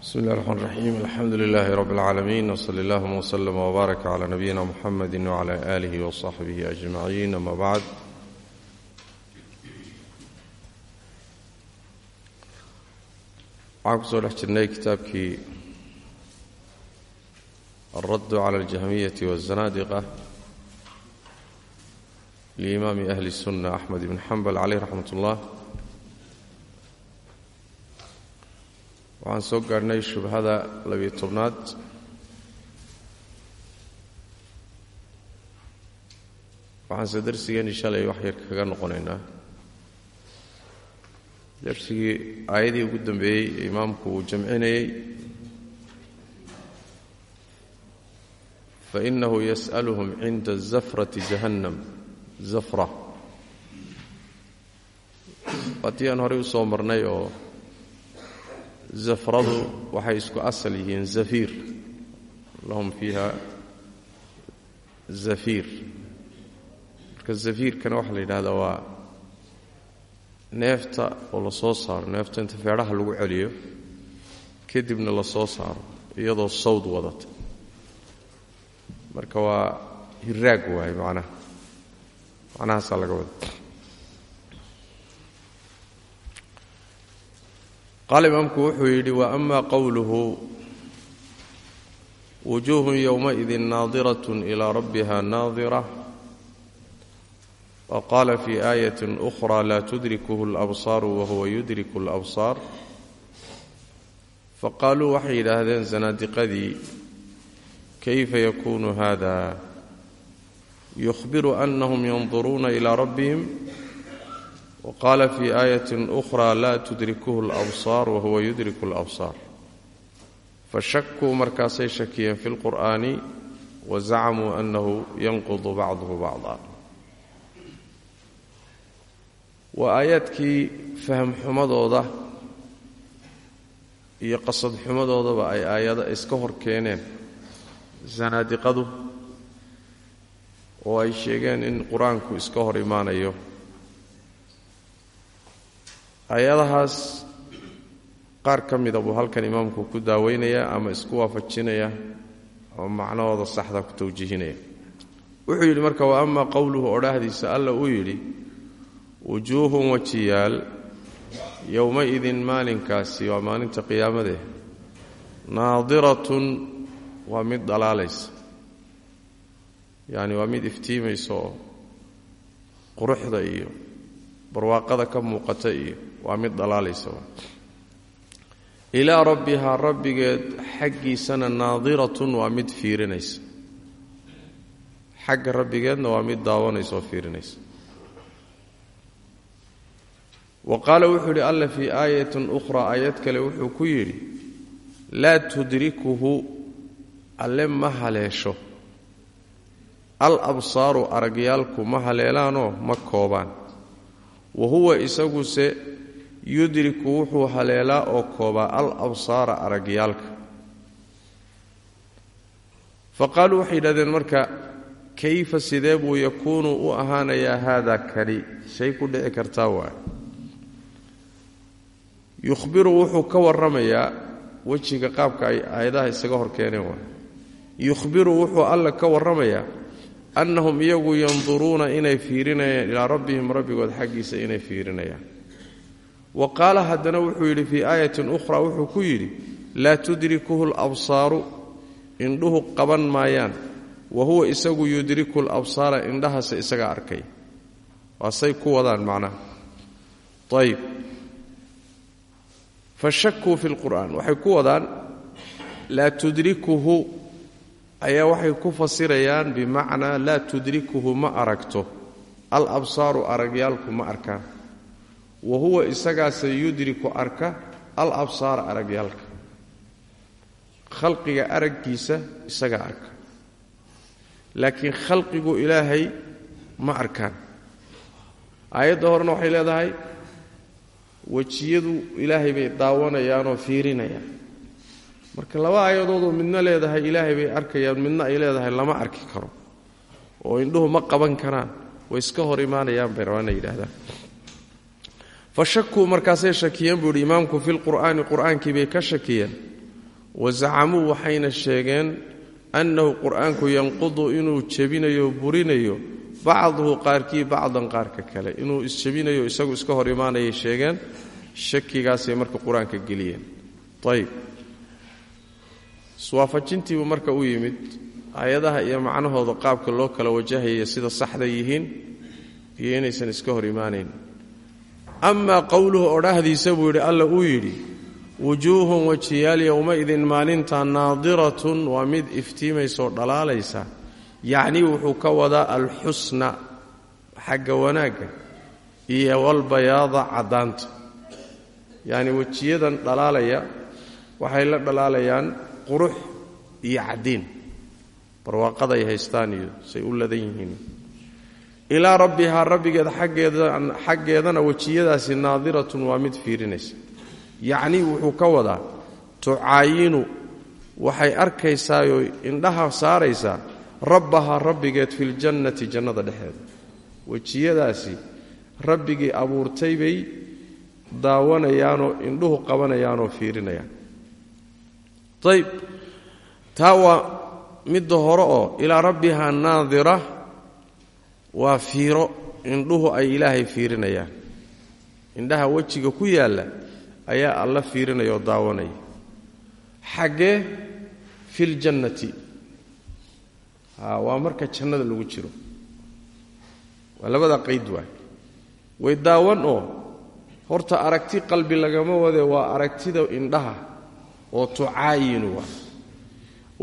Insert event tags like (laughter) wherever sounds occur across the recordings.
bsmi اllahi الرحman الرaxيim alxamdu لilaahi rb اlcaalamiin wslى اllahuma wslm wbaarak clى nabiyina mxamedi wclى آlih وصaxbih أجmaciin ama bacd waxaan kusoo dhex jirnay kitaabkii alradd clى اljahmiyaةi wالzanaadiqة liimaami ahli الsunة axmed ibn xambal caleyh raxmat اllah waxaan soo gaadhnay shubhada labiyo tobnaad. Waxaanse darsigeennii shalay wax yar kaga noqonaynaa. Darsigii aayadii ugu dambeeyey ee imaamku uu jamcinayey. Fainahu yas'aluhum cinda zafrati jahannam. Zafra. Waatii aan horey u soo marnay oo zafradu waxay isku asal yihiin zafiir lahum fiiha zafiir marka zafiirkana waxaa la yidhahdaa waa neefta oo la soo saaro neefta inta feedhaha lagu celiyo kadibna la soo saaro iyadoo sawd wadata. Marka waa hiraag waaye macnaha. Macnahaasaa laga wada qaala imaamku wuxuu yidhi wa ama qowluhu wujuuhun yowmaidin naadirat ilaa rabbiha naadira. Wa qaala fii aayati ukhra laa tudrikuhu alabsaaru wahuwa yudriku alabsaar. Faqaaluu waxay yidhaahdeen zanaadiqadii kayfa yakunu hada yukhbiru anahum yanduruuna ilaa rabbihim wqaala fi aayati ukhra laa tudrikuhu alabsaar wahuwa yudriku alabsaar fashakuu markaasay shakiyeen fi lqur'aani wa zacamuu annahu yanqudu bacduhu bacda waa aayaadkii fahmxumadooda iyo qasadxumadoodaba ay aayada iska hor keeneen zanaadiqadu oo ay sheegeen in qur'aanku iska hor imaanayo hay'adahaas qaar ka mida buu halkan imaamku ku daaweynayaa ama isku waafajinaya oo macnahooda saxda ku tawjiihinaya wuxuu yidhi marka wa ama qowluhu odhaahdiisa alla uu yidhi wujuuhun wajiyaal yowma-idin maalinkaasi waa maalinta qiyaamadee naadiratun waa mid dhalaalaysa. Yacni waa mid iftiimaysa oo quruxda iyo barwaaqada ka muuqata iyo waa mid dhalaalaysa ilaa rabbihaa rabbigeed xaggiisana naadiratun waa mid fiirinaysa. Xagga rabbigeedna waa mid daawanaysa oo fiirinaysa. Wa qaala wuxuu yidhi alla fii aayatin ukhraa. Aayad kale wuxuu ku yidhi laa tudrikuhu alle ma haleesho. Al absaaru aragyaalku ma haleelaanoo ma koobaan. Wa huwa isaguse yudriku wuxuu haleelaa oo koobaa al absaara aragyaalka. Fa qaaluu waxay yidhahdeen marka kayfa sidee buu yakuunu u ahaanayaa haada kani? Shay ku dhici kartaa waay. Yukhbiru wuxuu ka warramayaa wejiga qaabka ay aayadaha isaga hor keeneen waay. Yukhbiru wuxuu alla ka warramayaa annahum iyagu yanduruuna inay fiirinayaan ilaa rabbihim rabbigood xaggiisa inay fiirinayaan wa qaala haddana wuxuu yidhi fii aayatin ukhraa wuxuu ku yidhi laa tudrikuhu alabsaaru indhuhu qaban maayaan wa huwa isagu yudriku alabsaara indhahase isaga arkay. Waasay ku wadaan macnaha. Ayib fa shakuu fi lqur'aan waxay ku wadaan laa tudrikuhu ayaa waxay ku fasirayaan bimacnaa laa tudrikuhu ma aragto al absaaru arkaan wa huwa isagaase yudriku arka al absaara aragyaalka. Khalqiga araggiisa isagaa arka. Laakiin khalqigu ilaahay ma arkaan. Aayadda horena waxay leedahay wejiyadu ilaahay bay daawanayaanoo fiirinayaan. Marka laba aayadoodoo midna leedahay ilaahay bay arkayaan midna ay leedahay lama arki karo. Oo indhuhu ma qaban karaan way iska hor imaanayaan bay rabaan inay yidhahdaan fa shakuu markaasay shakiyeen buu yidhi imaamku fi lqur'aani qur'aankii bay ka shakiyeen. Wazacamuu waxayna sheegeen annahu qur'aanku yanqudu inuu jebinayo burinayo bacduhu qaarkii bacdan qaarka kale. Inuu isjebinayo isagu iska hor imaanayay sheegeen shakigaasay marka qur'aanka geliyeen. Ayib iswaafajintiibuu marka u yimid. Aayadaha iyo macnahooda qaabka loo kala wajahaya sida saxda yihiin iyo inaysan iska hor imaanayn amaa qowluhu odhahdiisa buu yidhi alla uu yidhi wujuuhun wajiyaal yowmaidin maalinta naadiratun waa mid iftiimaysoo dhalaalaysa. Yacnii wuxuu ka wadaa alxusna xagga wanaagga iyo walbayaada caddaanta. Yacni wejiyadan dhalaalaya waxay la dhalaalayaan qurux iyo caddiin. Barwaaqaday haystaan iyo say u ladan yihiin ilaa rabbihaa rabbigeed xaggeedana wejiyadaasi naadiratun waa mid fiirinaysa. Yacnii wuxuu ka wadaa tucaayinu waxay arkaysaayoo indhaha saaraysaa rabbahaa rabbigeed filjannati jannada dhexeeda. Wejiyadaasi rabbigii abuurtay bay daawanayaanoo indhuhu qabanayaanoo fiirinayaan. Ayb taa waa midda hore oo ilaa rabbihaa naadira waa fiiro indhuhu ay ilaahay fiirinayaan. Indhaha wejiga ku yaalla ayaa alla fiirinaya oo daawanaya. Xaggee filjannati waa marka jannada lagu jiro. Waa labada qayd waay. Way daawan oo horta aragti qalbi lagama wade waa aragtida indhaha oo tucaayinu waa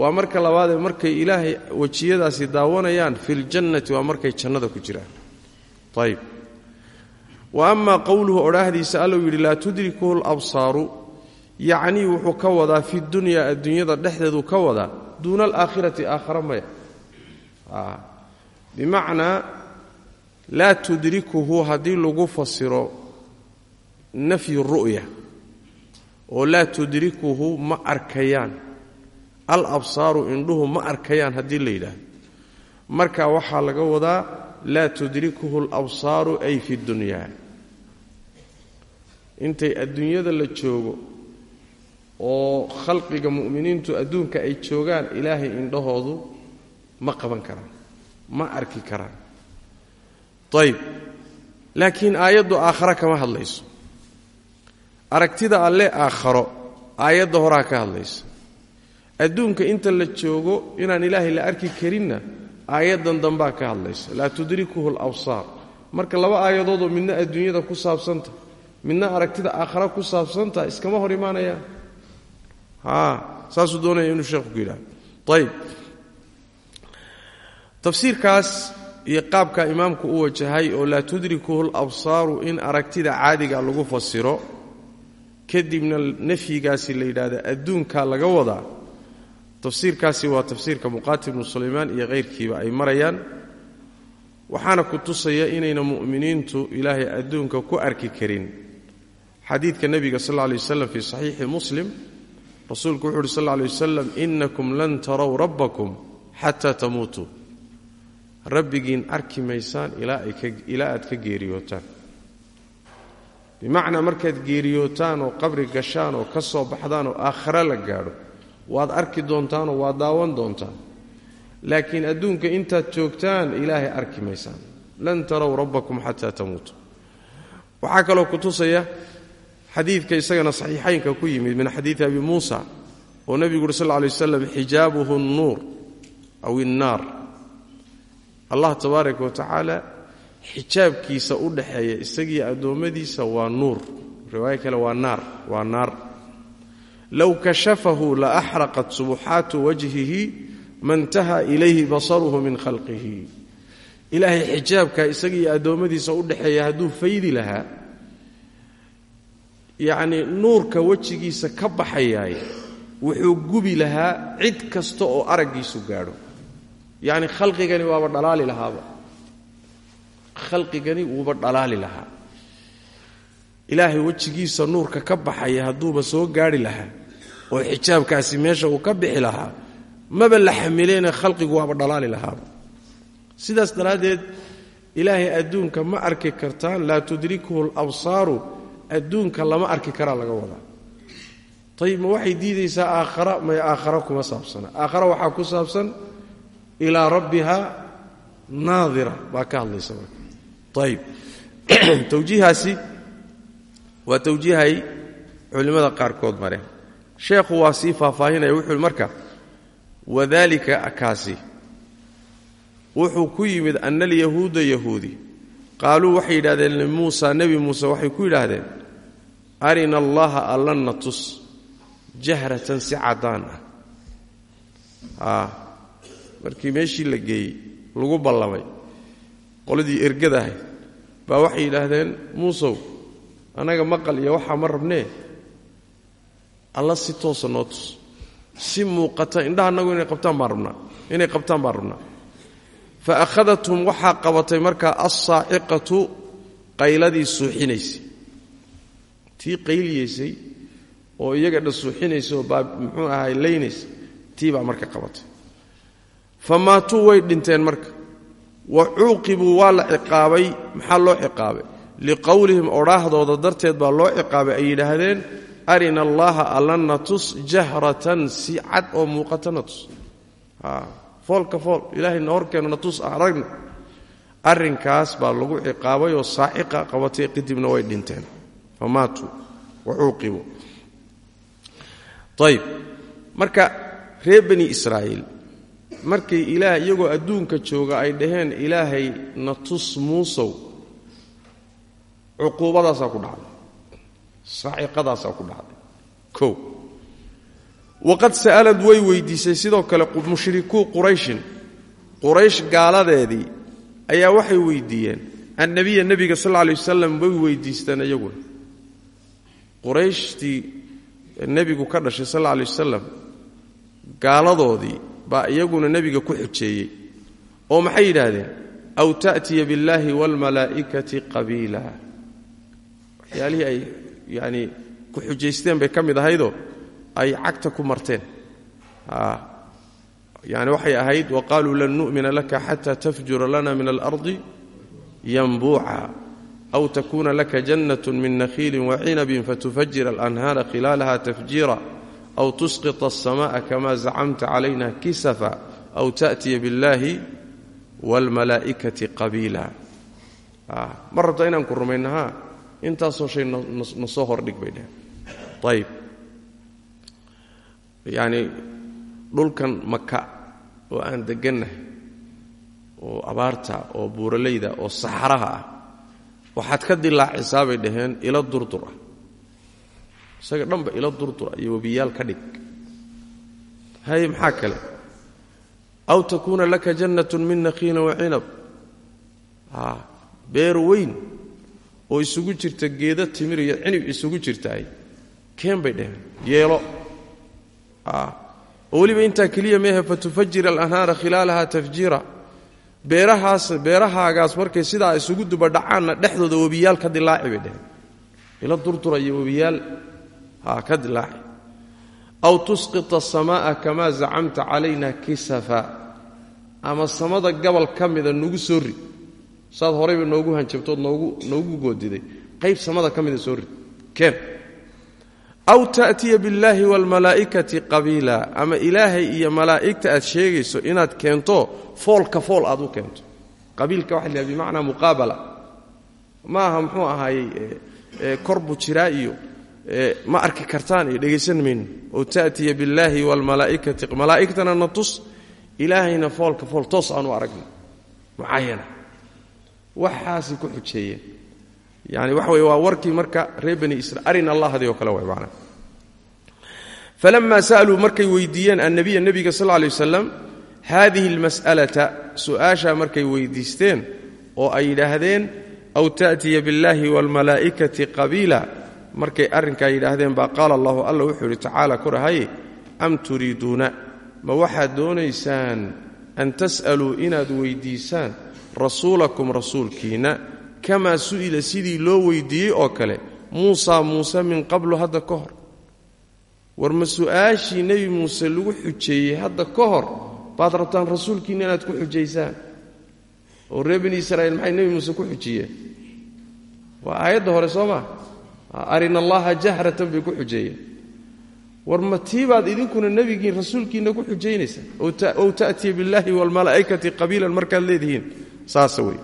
waa marka labaadee markay ilaahay wejiyadaasi daawanayaan filjannati waa markay jannada ku jiraan. Ayb wa amaa qowluhu odhaahdiisa allau yidhi laa tudrikuhu labsaaru yacnii wuxuu ka wadaa fi dunyaa adduunyada dhexdeeduu ka wadaa duuna alaakhirati aakhara maya. Bimacnaa laa tudrikuhu haddii lagu fasiro nafyu ru'ya oo laa tudrikuhu ma arkayaan al absaaru indhuhu ma arkayaan haddii la yidhaahdo. Marka waxaa laga wadaa laa tudrikuhu alabsaaru ay fi dunyaa. Intay adduunyada la joogo oo khalqiga mu'miniintu adduunka ay joogaan ilaahay indhahoodu ma qaban karaan ma arki karaan. Ayb laakiin aayaddu aakhara kama hadlayso. Aragtida alle aakharo aayadda horaa ka hadlaysa adduunka inta la joogo inaan ilaahay la arki karinna aayaddan dambaa ka hadlaysa. Laa tudrikuhu alabsaar marka laba aayadoodoo midna adduunyada ku saabsanta midna aragtida aakhara ku saabsanta iskama hor imaanayaan saasuu doonaya inuu sheekhu ku yidhahdo ayb tafsiirkaas iyo qaabka imaamku u wajahay oo laa tudrikuhu alabsaaru in aragtida caadiga lagu fasiro kadibna nafyigaasi la yidhaahda adduunka laga wadaa tafsiirkaasi waa tafsiirka muqaatil bnu sulaymaan iyo hayrkiiba ay marayaan. Waxaana ku tusaya inayna mu'miniintu ilaahay adduunka ku arki karin. Xadiidka nebiga sal lla lay waslam fii saxiixi muslim rasuulku wuxu uhi sal lla lay wasalam inakum lan tarow rabbakum xataa tamuutuu rabbigiin arki maysaan ilaa aad ka geeriyootaan. Bimacnaa markaad geeriyootaan oo qabri gashaan oo ka soo baxdaan oo aakhare la gaadho waad arki doontaanoo waad daawan doontaan. Laakiin adduunka intaad joogtaan ilaahay arki maysaan. Lan tarow rabbakum xataa tamuutuu waxaa kaloo ku tusaya xadiidka isagana saxiixaynka ku yimid min xadiidi abi muusa oo nebigu uri sal lay waslam xijaabuhu nnuur aw innaar allah tabaaraka wa tacaala xijaabkiisa u dhaxeeya isagiiyo addoommadiisa waa nuur. Riwaayo kale waa naar waa naar low kashafahu la axraqat subuxaatu wajhihi mantaha ilayhi basaruhu min khalqihi ilaahay xijaabka isagiiyo addoommadiisa u dhaxeeya hadduu faydi lahaa yacnii nuurka wejigiisa ka baxayaay wuxuu gubi lahaa cid kasta oo araggiisu gaadho yacni khalqigani waaba dhalaali lahaaba khalqigani wuuba dhalaali lahaa ilaahay wejigiisa nuurka ka baxaya hadduuba soo gaadhi lahaa oo xijaabkaasi meesha uu ka bixi lahaa maba la xamileene khalqigu waaba dhalaali lahaaba sidaas daraaddeed ilaahay adduunka ma arki kartaan laa tudrikuhu alabsaaru adduunka lama arki karaa laga wadaa. Ayib ma waxay diidaysaa aakhara may aakhara kuma saabsana aakhara waxaa ku saabsan ilaa rabbiha naadira baa ka hadlaysa marka. Ayib (clears throat) tawjiihaasi waa tawjiihay culimmada qaarkood mareen sheekhu waa sii faahfaahinaya wuxuu marka wadalika kaasi wuxuu ku yimid ana alyahuuda yahuudi. Qaaluu waxay yidhahdeen limuusa nebi muuse waxay ku yidhaahdeen arina allaha allanna tus jahratan si caddaan ah. Markii meeshii la geeyey lagu ballamay qoladii ergada ahayd baa waxay yidhaahdeen muusow annaga maqal iyo waxaa ma rabnee alla si toosa noo tus si muuqata indhaha annagu inay qabtaan baan rabnaa. Inay qabtaan baan rabnaa. Fa akhadathum waxaa qabatay markaa alsaaciqatu qayladii suuxinaysay tii qayliyaysay oo iyaga dha suuxinaysa oo muxuu ahay laynaysa tii baa marka qabatay. Fa maatuu way dhinteen marka. Wa cuuqibuu waa la ciqaabay. Maxaa loo ciqaabay? Liqowlihim odhaahdooda darteed baa loo ciqaabay. Ay yidhaahdeen arina allaha allanna tus jahratan si cad oo muuqatana tus foolka fool ilaahayna horkeenna tus aragna. Arrinkaas baa lagu ciqaabay oo saaciqa qabatay kadibna way dhinteen. Fa maatuu wa cuuqibuu ayib marka reer bani israa'iil markay ilaah iyagoo adduunka jooga ay dhaheen ilaahay na tus muusow cuquubadaasaa ku dhacday saaciqadaasaa ku dhacday. Kow. Waqad sa'alad way weydiisay sidoo kale mushrikuu qurayshin. Quraysh gaaladeedii ayaa waxay weydiiyeen annabiya nebiga sal lla alay wasalam way weydiisteen iyaguna qurayshtii nebigu ka dhashay sal alla alay gaaladoodii baa iyaguna nebiga ku xujeeyey oo maxay yidhaahdeen? Aw ta'tiya billaahi waalmalaa'ikati qabiila. Waxyaalihii ay yacanii ku xujaysteen bay ka mid ahaydoo ay cagta ku marteen. Yani waxay ahayd waqaaluu lan nu'mina laka xata tafjura lana min alardi yanbuuca aw takuna laka jannat min nakhiilin wacinabin fatufajira alanhaara khilaalaha tafjiira aw tusqita alsama'a kama zacamta calayna kisafa aw ta'tiya biاllahi wاlmalaa'ikati qabiila. Ma rabta inaan ku rumaynaha intaasoo shay na soo hordhig bay dheheen ayib yacni dhulkan maka oo aan deggannahay oo abaarta oo buuralayda oo saxaraha ah waxaad ka dilaacisaa bay dhaheen ilo durdur ah. Isaga dhanba ilo durdura iyo webiyaal ka dhig. Hay maxaa kale? Aw takuuna laka jannatun min nakhiilin wacinab beer weyn oo isugu jirta geeda timir iyo cinib isugu jirtaay keen bay dhaheen yeelo. Oo weliba intaa keliya meehe fatufajir alanhaara khilaalaha tafjiira. Beerahaas beerahaagaas markay sidaa isugu dubadhacaanna dhexdooda webiyaal ka dilaaci bay dheheen. Ila durdura iyo webiyaal ka dilaaci. Aw tusqita asamaaa kamaa zacamta calayna kisafa. Ama samada gabal ka mida nugu soo rid saad horayba noogu hanjabtood noogu goodiday. Qayb samada ka mida soo rid keen. Aw ta'tiya billaahi waalmalaa'ikati qabiila. Ama ilaahay iyo malaa'igta aad sheegayso inaad keento foolka fool aad u keento. Qabiilka waxa la bimacnaa muqaabala. Ma aha muxuu ahaayey kor buu jiraa iyo ma arki kartaan iyo dhegaysan mayno ow ta'tiya billaahi waalmalaa'ikati malaa'igtana na tus ilaahayna foolka fool toos aanu aragno. Mucaayana waxaasay ku xujeeyeen yani waxa weye waa warkii marka reer bani isra arrin allahadii oo kale way macnaa falamma sa'aluu markay weydiiyeen annabiya nebiga sal lla wasalam haadihi almas'alata su'aashaa markay weydiisteen oo ay yidhaahdeen aw ta'tiya billaahi waalmalaa'ikati qabiila. Markay arrinkaa yidhaahdeen baa qaala allahu alla wuxuu yidhi tacaala korahaye am turiiduuna? Ma waxaad doonaysaan an tas'aluu inaad weydiisaan rasuulakum rasuulkiinna kamaa su'ila sidii loo weydiiyey oo kale muusaa muuse min qablu hadda ka hor. War ma su'aashii nebi muuse lagu xujeeyey hadda ka hor baad rabtaan rasuulkiinna inaad ku xujaysaan? Oo reer bani israa'iil maxay nebi muuse ku xujiyeen? Waa aayadda hore soo maa arina allaha jahratan bay ku xujeeyeen war ma tiibaad idinkuna nebigiin rasuulkiinna ku xujaynaysaa ow ta'tiya billaahi waalmalaa'ikati qabiilan markaad leedihiin saasa wey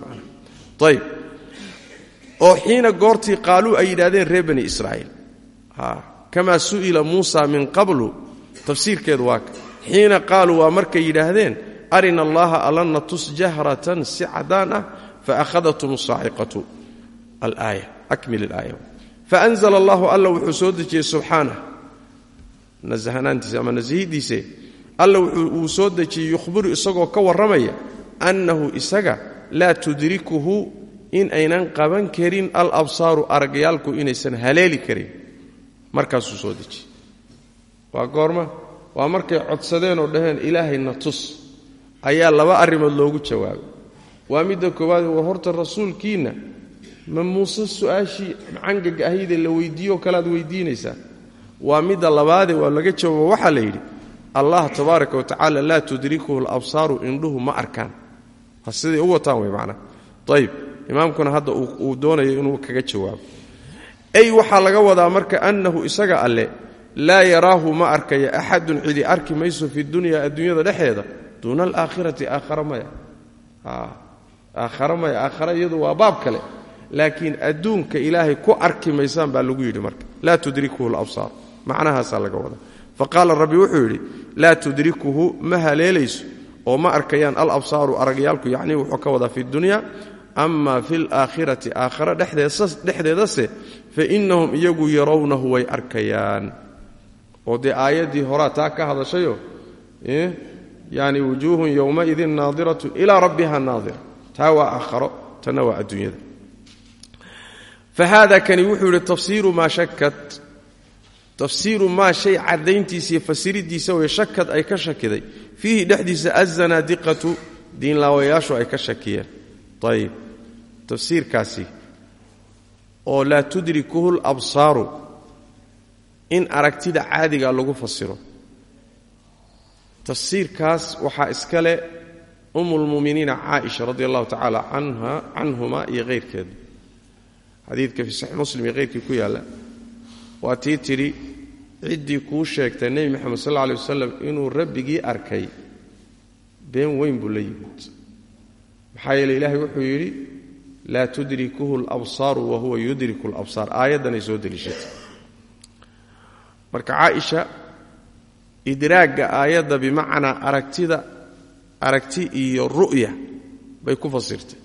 ayb oo xiina goortii qaaluu ay yidhahdeen reer bani israa'iil. Kamaa su'ila muusa min qablu? Tafsiirkeedu waa xiina qaaluu waa markay yidhaahdeen arina allaha allanna tus jahratan si caddaan ah faahadatum saaciqatu alaaya akmil ilaaya faanzla allahu alla wuxuu soo dejiyey subxaanah nasahanaantiisa ama nasihidiise alla uu soo dejiyey yukhbiru isagoo ka warramaya annahu isaga laa tudrikuhu in aynan qaban karin alabsaaru aragyaalku inaysan haleeli karin. Markaasuu soo dejiyey waa goorma waa markay codsadeen oo dhaheen ilaahayna tus. Ayaa laba arrimood loogu jawaabay. Waa midda koowaad war horta rasuulkiinna ma muuse su'aashii cangaga ahaydee la weydiiyo kalead weydiinaysaa? Waa midda labaade waa laga jawaabo waxaa la yidhi allah tabaaraka wa tacaala laa tudrikuhu alabsaaru indhuhu ma arkaan siday u wataan wey macnaa ayib imaamkuna hadda uu doonayo inuu kaga jawaabo. Ay waxaa laga wadaa marka annahu isaga alle laa yaraahu ma arkaya axadun cidi arki mayso fi dunya adduunyada dhexeeda duuna alaakhirati aakhara maya. Aakhara maya. Aakhara iyadu waa baab kale. Laakiin adduunka ilaahay ku arki maysaan baa lagu yidhi marka. Laa tudrikuhu alabsaar. Macnahaasaa laga wadaa. Faqaala rabbi wuxuu yidhi laa tudrikuhu ma haleelayso oo ma arkayaan alabsaaru aragyaalku yacnii wuxuu ka wadaa fi dunya ama fi laakhirati aakhara dhexdeedase fa innahum iyagu yarawnahu way arkayaan. Oo dee aayaddii horaa taa ka hadashayo yani wujuuhun yowmaidin naadiratun ilaa rabbiha naadira taa waa aakharo tanna waa adduunyada. Fahaada kani wuxuu yidhi tafsiiru maa shakat tafsiiru maa shay caddayntiisiiyo fasiridiisa way shakad ay ka shakiday. Fiihi dhexdiisa azanaadiqatu diinlaawayaashu ay ka shakiyeen. Ayib tafsiirkaasi. Oo laa tudrikuhu labsaaru in aragtida caadiga lagu fasiro. Tafsiirkaas waxaa iska leh umulmuminiina caaisha radi allahu tacaala canhuma iyo hayrkeeda xadiidka fii saxiix muslim iyo hayrkii ku yaalla. Waa tii ciddii kuu sheegtay nebi moxamed sal alla alay wasalam inuu rabbigii arkay been weyn buu la yimid. Maxaa yeele ilaahay wuxuu yidhi laa tudrikuhu alabsaaru wa huwa yudriku alabsaar aayaddanay soo deliishatay. Marka caaisha idraagga aayadda bimacnaa aragtida aragti iyo ru'ya bay ku fasirtay.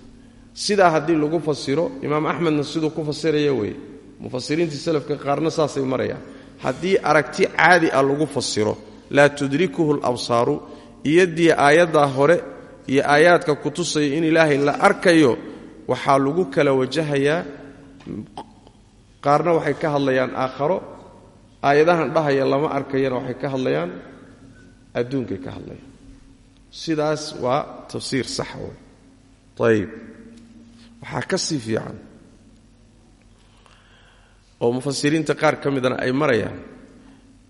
Sidaa haddii lagu fasiro imaam axmedna siduu ku fasiraya weeye. Mufasiriintii salafka qaarna saasay marayaan haddii aragti caadi ah lagu fasiro laa tudrikuhu alabsaaru iyadii aayaddaa hore iyo aayaadka ku tusaya in ilaahay la arkayo waxaa lagu kala wajahayaa. Qaarna waxay ka hadlayaan aakharo aayadahan dhahaya lama arkayana waxay ka hadlayaan adduunkay ka hadlayaan. Sidaas waa tafsiir saxa wey ayib waxaa ka sii fiican oo mufasiriinta qaar ka midana ay marayaan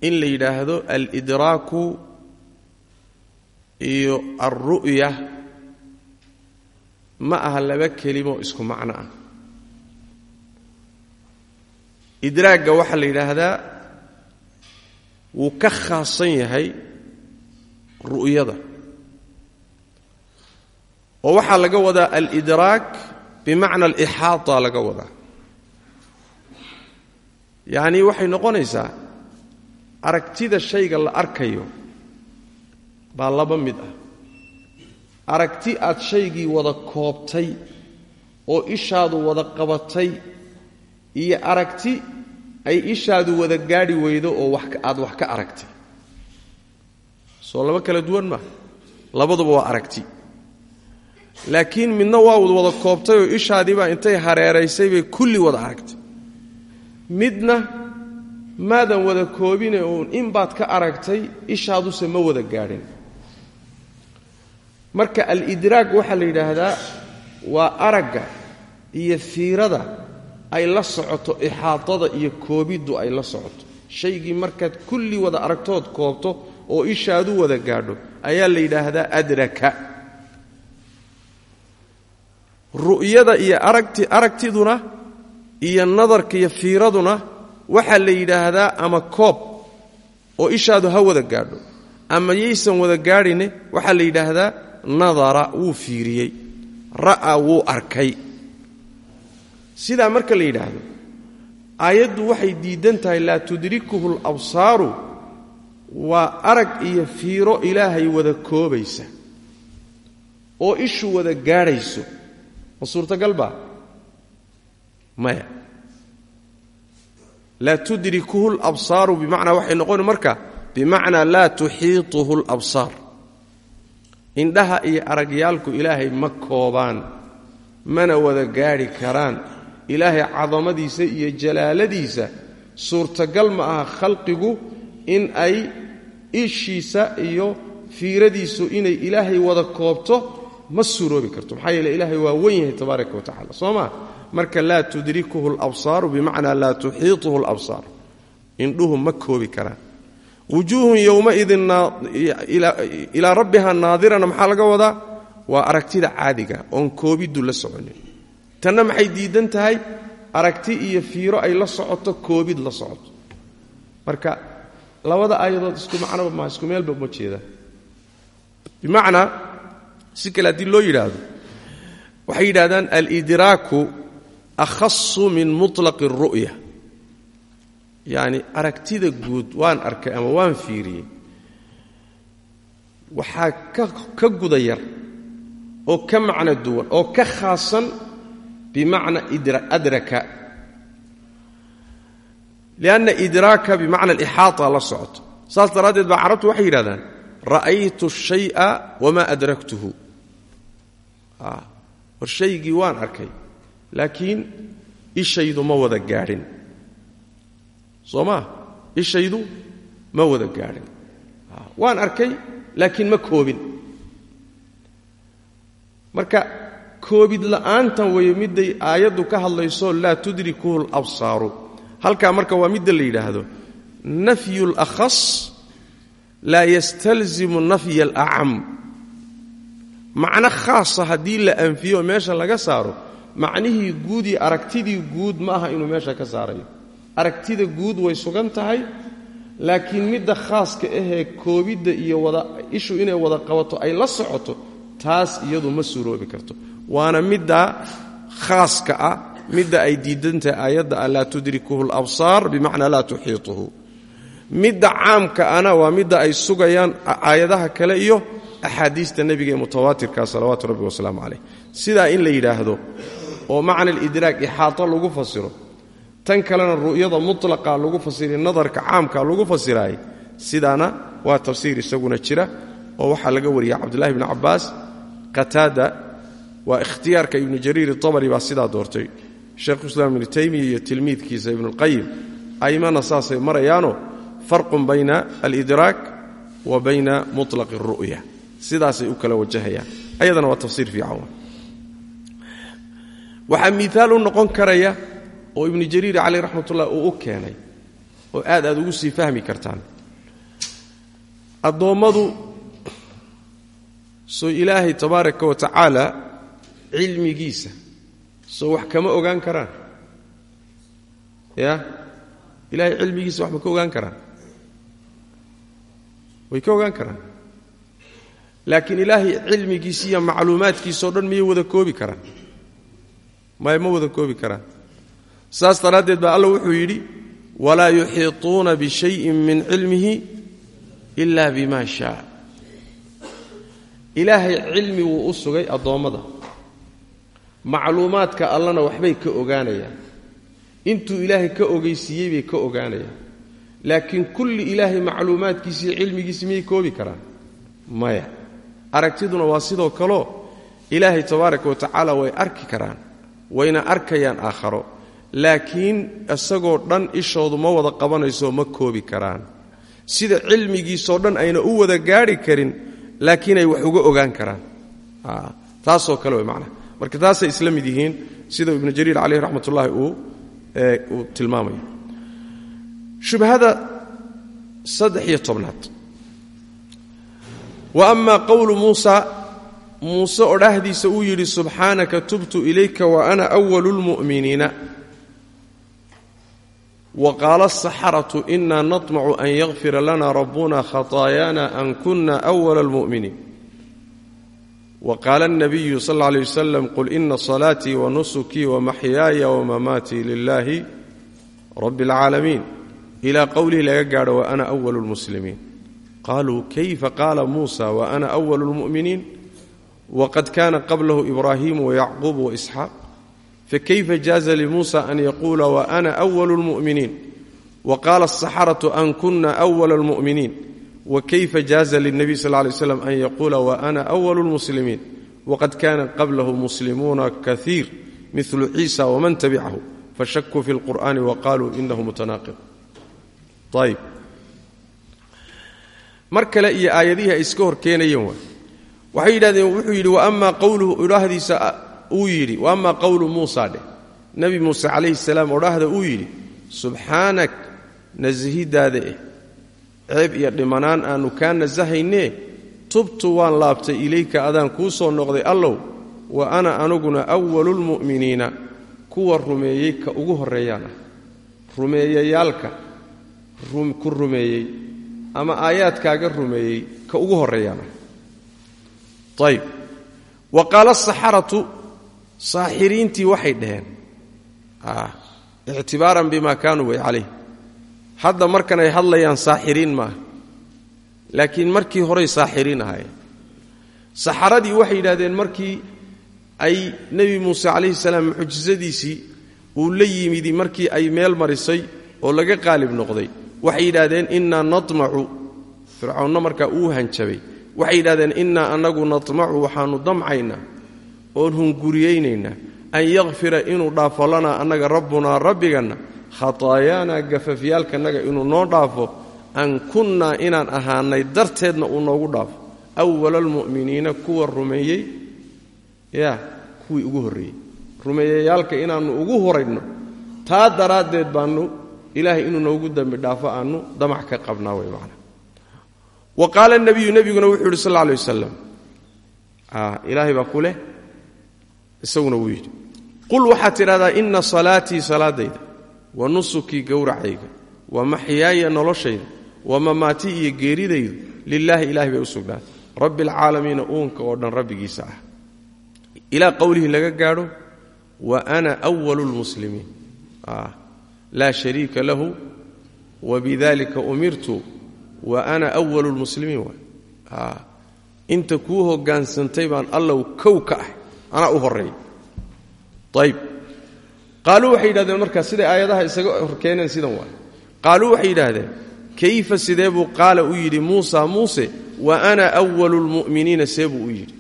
in la yidhaahdo alidraaku iyo alru'ya ma aha laba kelimo isku macno ah. Idraagga waxaa la yidhaahdaa wuu ka khaasan yahay ru'yada oo waxaa laga wadaa alidraak bimacna alixaata laga wadaa yacnii waxay noqonaysaa aragtida shayga la arkayo baa laba mid ah. Aragti aad shaygii wada koobtay oo ishaadu wada qabatay iyo aragti ay ishaadu wada gaadhi weydo oo aad wax ka aragtay. Soo laba kala duwan maaha labaduba waa aragti. Laakiin midna waa wada koobtay oo ishaadiibaa intay hareeraysay bay kulli wada aragtay midna maadan wada koobine uun in baad ka aragtay ishaaduse ma wada gaadhin. Marka alidraag waxaa la yidhaahdaa waa aragga iyo fiirada ay la socoto ixaatada iyo koobiddu ay la socoto. Shaygii markaad kulli wada aragtood koobto oo ishaadu wada gaadho ayaa la yidhaahdaa adraka. Ru'yada iyo aragti aragtiduna iyo nadarka iyo fiiraduna waxaa la yidhaahdaa ama koob oo ishaadu ha wada gaadho ama yaysan wada gaadhine waxaa la yidhaahdaa nadara wuu fiiriyey ra'a wuu arkay. Sidaa marka la yidhaahdo aayaddu waxay diidan tahay laa tudrikuhu alabsaaru waa arag iyo fiiro ilaahay wada koobaysa oo ishu wada gaadhayso. Ma suurtagal baa maya. Laa tudrikuhu alabsaaru bimacnaa waxay noqoni marka bimacnaa laa tuxiituhu alabsaar indhaha iyo aragyaalku ilaahay ma koobaan mana wada gaadhi karaan. Ilaahay cadamadiisa iyo jalaaladiisa suurtagal ma aha khalqigu in ay ishiisa iyo fiiradiisu inay ilaahay wada koobto ma suuroobi karto. Maxaa yeele ilaahay waa wen yahay tabaaraka wa tacala soo maa marka laa tudrikuhu alabsaaru bimacnaa laa tuxiituhu alabsaar. Indhuhu ma koobi karaan. Wujuuhun yowmaidin ilaa rabbiha naadirana maxaa laga wadaa? Waa aragtida caadiga oon koobiddu la soconin. Tanna maxay diidan tahay? Aragti iyo fiiro ay la socoto koobid la socoto. Marka labada aayadood isku macnoba maa isku meelba uma jeedaan bimacnaa si kale haddii loo yidhaahdo waxay yidhahdaan alidraaku akhasu min mutlaqi اru'ya yacni aragtida guud waan arkay ama waan fiiriyey waxaa ka guda yar oo ka macno duwan oo ka khaasan bimacna adraka lianna idraaka bimacna alixaata la socoto saas daraaddeed baa carabtu waxay yidhahdaan ra'aytu shaya wamaa adraktuhu war laakiin ishaydu ma wada gaadhin. Soo maa ishaydu ma wada gaadhin. Waan arkay laakiin ma koobin. Marka koobid la'aantan weeye midday aayaddu ka hadlayso laa tudrikuhu alabsaaru halkaa marka waa midda la yidhaahdo nafyu alakhas laa yastalzimu nafya alacam macno khaasa haddii la anfiyo meesha laga saaro macnihii guud iyo aragtidii guud ma aha inuu meesha ka saarayo. Aragtida guud way sugan tahay laakiin midda khaaska ahee koobidda iyo wada ishu inay wada qabato ay la socoto taas iyadu ma suuroobi karto. Waana midda khaaska ah midda ay diidantahay aayadda a laa tudrikuhu alabsaar bimacnaa laa tuxiituhu. Midda caamka ana waa midda ay sugayaan aayadaha kale iyo axaadiista nebiga ee mutawaatirka salawaatu rabbi wasalaamu calayh. Sidaa in la yidhaahdo oo macna alidraag ixaato lagu fasiro. Tan kalena ru'yada mutlaqa lagu fasiri nadarka caamka lagu fasiraay sidaana waa tafsiir isaguna jira oo waxaa laga wariya cabdullahi bni cabbaas qataada waa ikhtiyaarka ibnu jariir itabari baa sidaa doortay. Sheekhuislaam ibnu taymiya iyo tilmiidkiisa ibnuulqayim aimana saasay marayaano farqun bayna alidraak wa bayna mutlaqi اru'ya sidaasay u kala wajahayaan. Ayadana waa tafsiir fiican waxaa miaal u noqon karaya oo ibnu jariir caleyh raxmat ullah uu u keenay oo aad aad ugu sii fahmi kartaan. Addoommadu soo ilaahay tabaaraka wa tacaala cilmigiisa soo wax kama ogaan karaan. Ya? Ilaahay cilmigiisa wax ma ka ogaan karaan? Way ka ogaan karaan. Laakiin ilaahay cilmigiisa iyo macluumaadkiisao dhan miyay wada koobi karaan maya ma wada koobi karaan. Saas daraaddeed baa alla wuxuu yidhi walaa yuxiituuna bishayin min cilmihi ila bima shaa. Ilaahay cilmi wuu u sugay addoommada. Macluumaadka allana waxbay ka ogaanayaan. Intuu ilaahay ka ogeysiiyey bay ka ogaanayaan. Laakiin kulli ilaahay macluumaadkiisa iyo cilmigiisa miyay koobi karaan? Maya. Aragtiduna waa sidoo kaleo ilaahay tabaaraka wa tacaala way arki karaan wayna arkayaan aakharo. Laakiin isagoo dhan ishoodu ma wada qabanayso ma koobi karaan. Sida cilmigiisoo dhan ayna u wada gaadhi karin laakiinay wax uga ogaan karaan. Taasoo kale way macnaha marka taasay isla mid yihiin sida ibnu jariir caleyh raxmat ullaahi uu uu tilmaamayo shubhada saddex iyo tobnaad. Wa ama qowlu muusa muuse odhaahdiisa uu yidhi subxaanaka tubtu ilayka wa ana walu lmu'miniina wa qaala asaxaratu inaa naطmacu an yakfira lana rabbuna khataayaana an kuna awala almu'miniin wa qaala اnabiyu sal اlla alay wasalam qul ina salaatii wa nusukii wamaxyaaya wamamaatii lilahi rabbi اlcaalamiin ilaa qowlihi laga gaadho wa ana awalu اlmuslimiin qaluu kayfa qaala muusa wa ana awalu اlmu'miniin wqad kana qablahu ibraahimu wayacquub waisxaaq fakayfa jaaza limuusa an yaquula waana awalu lmu'miniin waqaala asaxaratu an kuna awala lmu'miniin wakayfa jaaza lilnabiy sal lay slam an yaquula waana awalu lmuslimiin waqad kana qablahu muslimuuna kaiir milu ciisa waman tabicahu fashakuu fi lqur'ani waqaluu inahu mutanaaqib ayb mar kale iyo aayadihii ay iska horkeenayeen waxay yidhahdeen wuxuu yidhi waammaa qowluhu odhaahdiisa uu yidhi waammaa qowlu muusa dheh nebi muuse calayhi salaam odhaahda uu yidhi subxaanak nasahidaada eh ceeb iyo dhimanaan aannu kaa nasahaynee tubtu waan laabtay ilayka adaan kuu soo noqday allow wa ana aniguna awalulmu'miniina kuwa rumeeyey ka ugu horreeyaan ah. Rumeeyayaalka ku rumeeyey ama aayaadkaaga rumeeyey ka ugu horreeyaan ah ayb. Wa qaala asaxaratu saaxiriintii waxay dhaheen ictibaaran bima kaanuu way calayh hadda markan ay hadlayaan saaxiriin maaha laakiin markii horay saaxiriin ahaayeen. Saxaradii waxay yidhahdeen markii ay nebi muuse calayhi salaam mucjisadiisii uu la yimidi markii ay meel marisay oo laga qaalib noqday. Waxay yidhaahdeen innaa natmacu fircawnna markaa uu hanjabay waxay yidhahdeen innaa annagu natmacu waxaannu damcaynaa oon hunguriyaynaynaa an yakfira inuu dhaafo lanaa annaga rabbunaa rabbiganna khataayaanaa gafafyaalkanaga inuu noo dhaafo an kunnaa inaan ahaanay darteedna uu noogu dhaafo. Awala almu'miniina kuwa rumeeyey yaa kuwii ugu horreeyey. Rumeeyayaalka inaannu ugu horayno taa daraaddeed baannu ilaahay inuu noogu dembi dhaafo aannu damac ka qabnaa way macnaa wa qaala nabiyu nebiguna wuxuu yidhi sal alay wasalam ilaahay baa ku leh? Isaguna wuu yidhi qul waxaad tidhahdaa inna salaatii salaadayda wa nusukii gowracayga wa maxyaaya noloshayda wa mamaatii iyo geeridaydu lilaahi ilahay bay u sugnaatay. Rabbi alcaalamiina uunka oo dhan rabbigiisa ah. Ilaa qowlihii laga gaadho wa ana walu lmuslimiin laa shariika lahu wa bidalika wa ana walu lmuslimiin inta kuu hogaansantay baan allow kow ka ah anaa u horreeya ayb qaaluu waxay markaa siday aayadaha isaga horkeeneen sidan waay qaaluu waxay kayfa sidee buu qaala u yidhi muusa muuse? Wa ana walu lmu'miniina see u yidhi.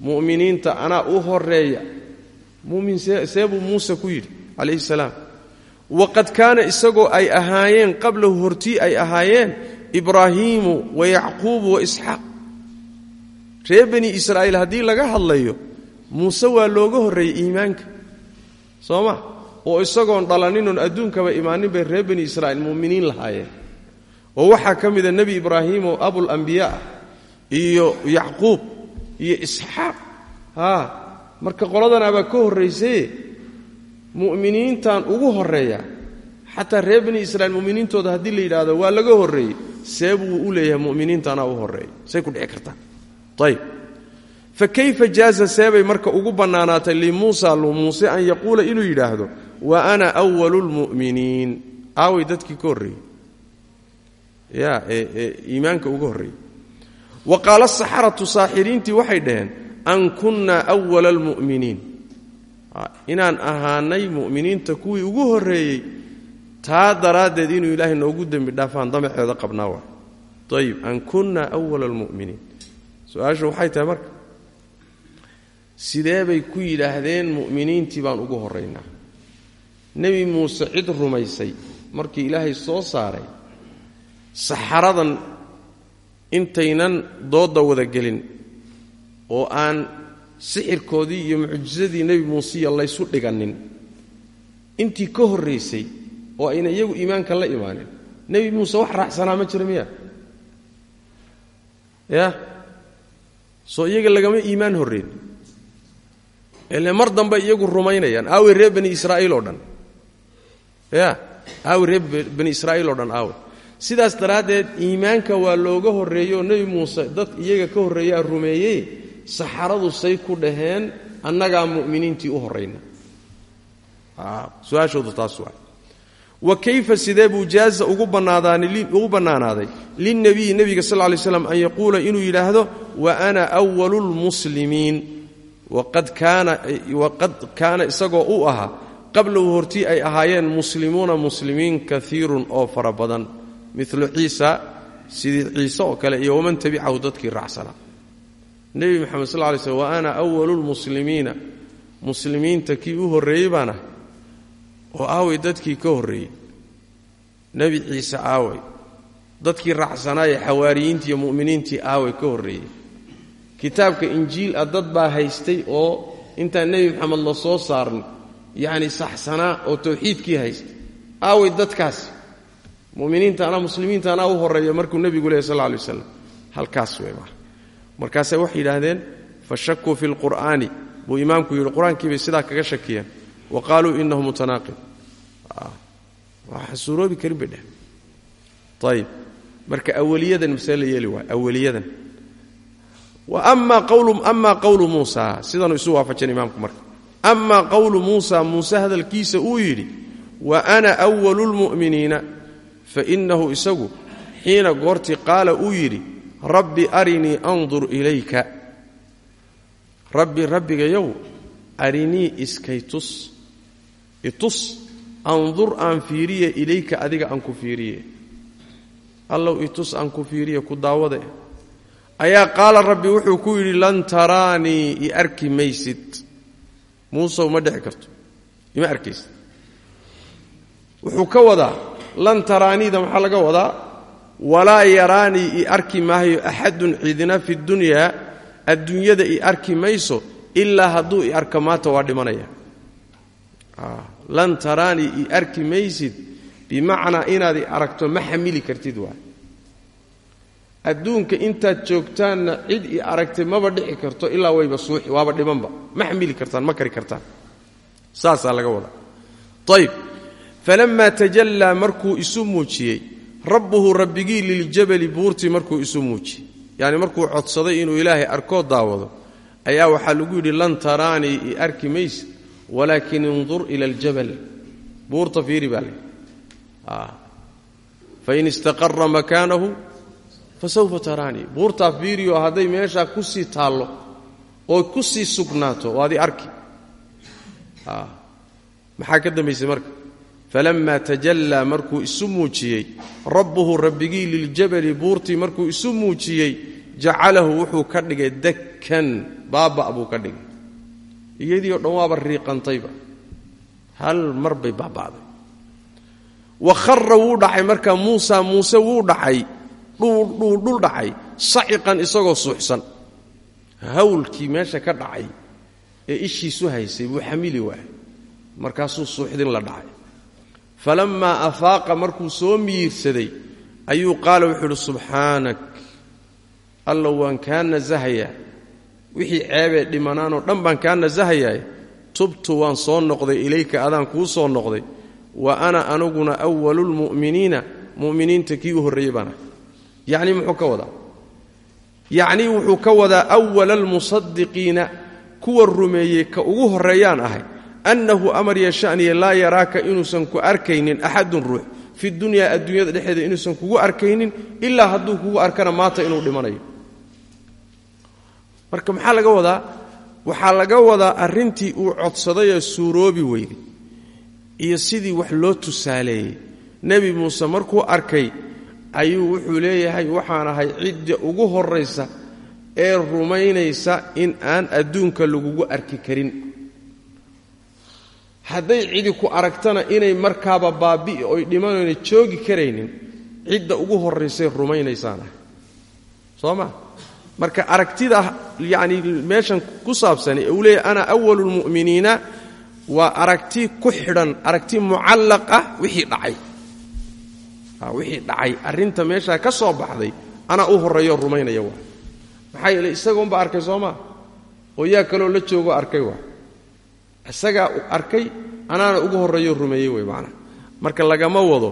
Mu'miniinta anaa u horreeya mumin see buu ku yidhi calayhi salaam. Waqad kaana isagoo ay ahaayeen qablahu hortii ay ahaayeen ibraahiimu wa yacquubu wa isxaaq. Reer bani israa'iil haddii laga hadlayo muuse waa looga horreeyey iimaanka. Soo ma oo isagoon dhalanninoon adduunkaba imaanin bay reer bani israa'iil mu'miniin lahaayeen. Oo waxaa ka mida nebi ibraahim oo abulambiyaa iyo yacquub iyo isxaaq. Haa marka qoladanaabaa ka horraysaye mu'miniintan ugu horreeya xataa reer bani israiil muminiintooda haddii la yidhaahdo waa laga horreeyey. See buu u leeyahay muminiintaanaa u horreeya say ku dhici kartaa ayb fa kayfa jaaza seebay marka ugu bannaanaatay limuusa muuse an yaquula inuu yidhaahdo wa ana walu lmu'miniin aaway dadkii ka horreeyey. Ya ee iimaanka uga horreeyey. Wa qaala asaxaratu saaxiriintii waxay dhaheen an kunna wala almu'miniin inaan ahaanay mu'miniinta kuwii ugu horreeyey taa daraaddeed inuu ilaahay noogu dembi dhaafaan damaceeda qabnaa waa. Ayib an kunna awala almu'miniin. Su'aashu waxay tahay marka sidee bay ku yidhaahdeen mu'miniintii baan ugu horraynaa nebi muuse cid rumaysay markii ilaahay soo saaray saxaradan intaynan doodda wada gelin oo aan sixirkoodii iyo mucjisadii nebi muusiya laysu dhiganin intii ka horraysay oo ayna iyagu iimaanka la imaanin. Nebi muuse wax raacsanaa ma jira miya? Ya? Soo iyaga lagama iimaan horreyn ile mar dambe iyagu rumaynayaan. Aawey reer bani israa'iil oo dhan. Ya? Aawi reer bani israa'iil oo dhan aawe. Sidaas daraaddeed iimaanka waa looga horreeyey oo nebi muuse. Dad iyaga ka horreeyaa rumeeyey saxaradu say ku dhaheen annagaa mu'miniintii u horrayna. Su'aashoodu taas waa wa kayfa sidee buu jaaza ugu bannaanaaday? Lilnebiyi nebiga sal lay slam an yaquula inuu yidhaahdo wa ana walu lmuslimiin waqad kaana isagoo u ahaa qablahu hortii ay ahaayeen muslimuuna muslimiin kaiirun oo fara badan. Milu ciisa sidii ciise oo kale iyo waman tabicahu dadkii raacsanaa nebi moxamed sal lay slm wa ana walu lmuslimiina muslimiinta kii u horreeyey baan ah oo aaway dadkii ka horreeyey. Nebi ciise aaway. Dadkii raacsanaaye xawaariyiintii iyo mu'miniintii aaway ka horreeyey. Kitaabka injiil ah dad baa haystay oo intaan nebi moxamed la soo saarni yacni saxsanaa oo tawxiidkii haystay. Aaway dadkaasi muminiinta anaa u horreeya markuu nebigu lehy sal lay waslam halkaas wey mar markaasay waxay yidhaahdeen fa shakuu fi lqur'aani buu imaamku yidhi qur'aankii bay sidaa kaga shakiyeen wa qaaluu inahu mutanaaqib waxaan suuroobi karin bay dheh marka awaliyadan masee la yeeli waay awaliyadan. Ama qawlu muusa. Sidanuu isu waafajeen imaamku marka. Ama qowlu muusa muuse hadalkiisa uu yidhi wa ana walu lmu'miniina fainahu isagu xiina goortii qaala uu yidhi rabbi arinii andur ilayka. Rabbi rabbigayow arinii iskay tus itus andur aan fiiriye ilayka adiga aan ku fiiriye. Allow itus aan ku fiiriye ku daawade. Ayaa qaala rabbi wuxuu ku yidhi lan taraanii i arki maysid. Muusow ma dhici karto. Ima arkaysid. Wuxuu ka wadaa lan taraaniida maxaa laga wadaa? Walaa yaraanii i arki maayo axadun cidina fi dunyaa adduunyada i arki mayso ilaa hadduu i arka maanta waa dhimanaya lan taraanii i arki maysid bimacnaa inaad i aragto ma xamili kartid waay adduunka intaad joogtaanna cid i aragtay maba dhici karto ilaa wayba suuxi waaba dhimanba. Ma xamili kartaan ma kari kartaan. Saasaa laga wadaa. Ayb falammaa tajallaa markuu isu muujiyey rabbuhu rabbigii liljabali buurtii markuu isu muujiyey. Yacni markuu codsaday inuu ilaahay arkoo daawado ayaa waxaa lagu yidhi lan taraanii i arki maysid walaakin indur ila aljabal buurta fiiri baa leh fain istaqara makaanahu fasawfa taraanii buurtaa fiiriyo hadday meeshaa ku sii taallo oo ku sii sugnaato waad i arki maxaa ka dambaysay marka falammaa tajallaa markuu isu muujiyey rabbuhu rabbigii liljabali buurtii markuu isu muujiyey jacalahu wuxuu ka dhigay dakkan baaba' buu ka dhigay iyadii o dhan waaba riiqantayba. Hal mar bay baaba'day. Wa khara wuu dhacay markaa muusa muuse wuu dhacay. Dhuldhul dhacay. Saciqan isagoo suuxsan. Hawlkii meesha ka dhacay ee ishiisu haysay buu xamili waayay markaasuu suuxdin la dhacay. Falammaa afaaqa markuu soo miyiirsaday ayuu qaala wuxuu idhi subxaanak allow waan kaa nasahayaa wixii ceebee dhimanaanoo dhan baan kaa nasahayaa tubtu waan soo noqday ilayka adaan kuu soo noqday. Wa ana aniguna awalulmu'miniina mu'miniinta kii u horreeyey baana. Yacnii muxuu ka wadaa? Yacnii wuxuu ka wadaa awala almusadiqiina kuwa rumeeyey ka ugu horreeyaan ahay. Annahu amar yashaniya laa yaraaka inuusan ku arkaynin axadun ruux. Fi dunyaa adduunyada dhexeeda inuusan kugu arkaynin ilaa hadduu kugu arkana maanta inuu dhimanayo marka maxaa laga wadaa? Waxaa laga wadaa arrintii uu codsadayee suuroobi weyday iyo sidii wax loo tusaaleeyey nebi muuse markuu arkay ayuu wuxuu leeyahay waxaan ahay cidda ugu horraysa ee rumaynaysa in aan adduunka lagugu arki karin. Hadday cidi ku aragtana inay markaaba baabi'i oy dhimanayna joogi karaynin cidda ugu horraysay rumaynaysaan ah soo ma marka aragtida yacni meeshan ku saabsani uu leeyahy ana awalu lmu'miniina waa aragti ku xidhan aragti mucallaq ah wixii dhacay. Wixii dhacay. Arrinta meeshaa ka soo baxday anaa u horreeyo rumaynaya waa. Maxaa yeele isagoonba arkay soo maa oo yaa kaloo la joogo arkay waa. Isagaa arkay anaana ugu horreeyo rumeeyey wey maanaa marka lagama wado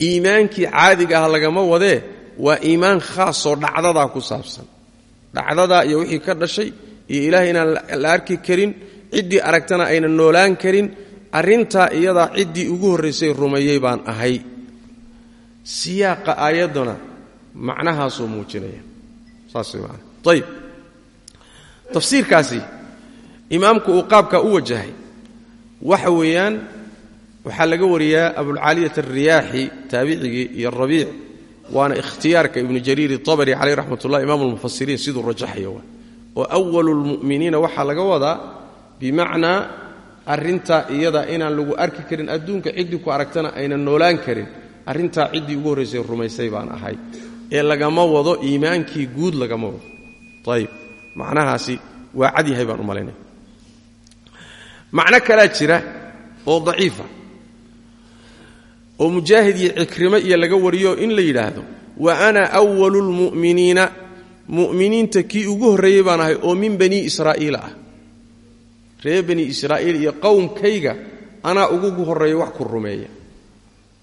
iimaankii caadiga ah lagama wadee waa iimaan khaasoo dhacdadaa ku saabsan. Dhacdadaa iyo wixii ka dhashay iyo ilaahay inaan la arki karin ciddii aragtana ayna noolaan karin arrintaa iyadaa ciddii ugu horraysay rumeeyey baan ahay. Siyaaqa aayadduna macnahaasuu muujinaya. Saas way ayib tafsiirkaasi imaamku uu qaabkaa u wajahay. Waxa weeyaan waxaa laga wariyaa abulcaaliyat alriyaaxi taabicigii iyo rabiic waana ikhtiyaarka ibnu jariir itabari caleyh raxmat ullah imaam almufasiriin siduu rajaxayo waa oo awalu lmu'miniina waxaa laga wadaa bimacnaa arrintaa iyada inaan lagu arki karin adduunka ciddii ku aragtana aynan noolaan karin. Arrintaa ciddii ugu horraysay rumaysay baan ahay. Ee lagama wado iimaankii guud lagama wado. Ayib macnahaasi waa cad yahay baan u malaynaya macno kalaa jira oo daciifa oo mujaahid iyo cikrimo iyo laga wariyo in la yidhaahdo wa ana awalu lmu'miniina mu'miniinta kii ugu horreeyey baan ahay oo min bani israa'iil ah. Reer bani israa'iil iyo qowmkayga anaa ugu horreeya wax ku rumeeya.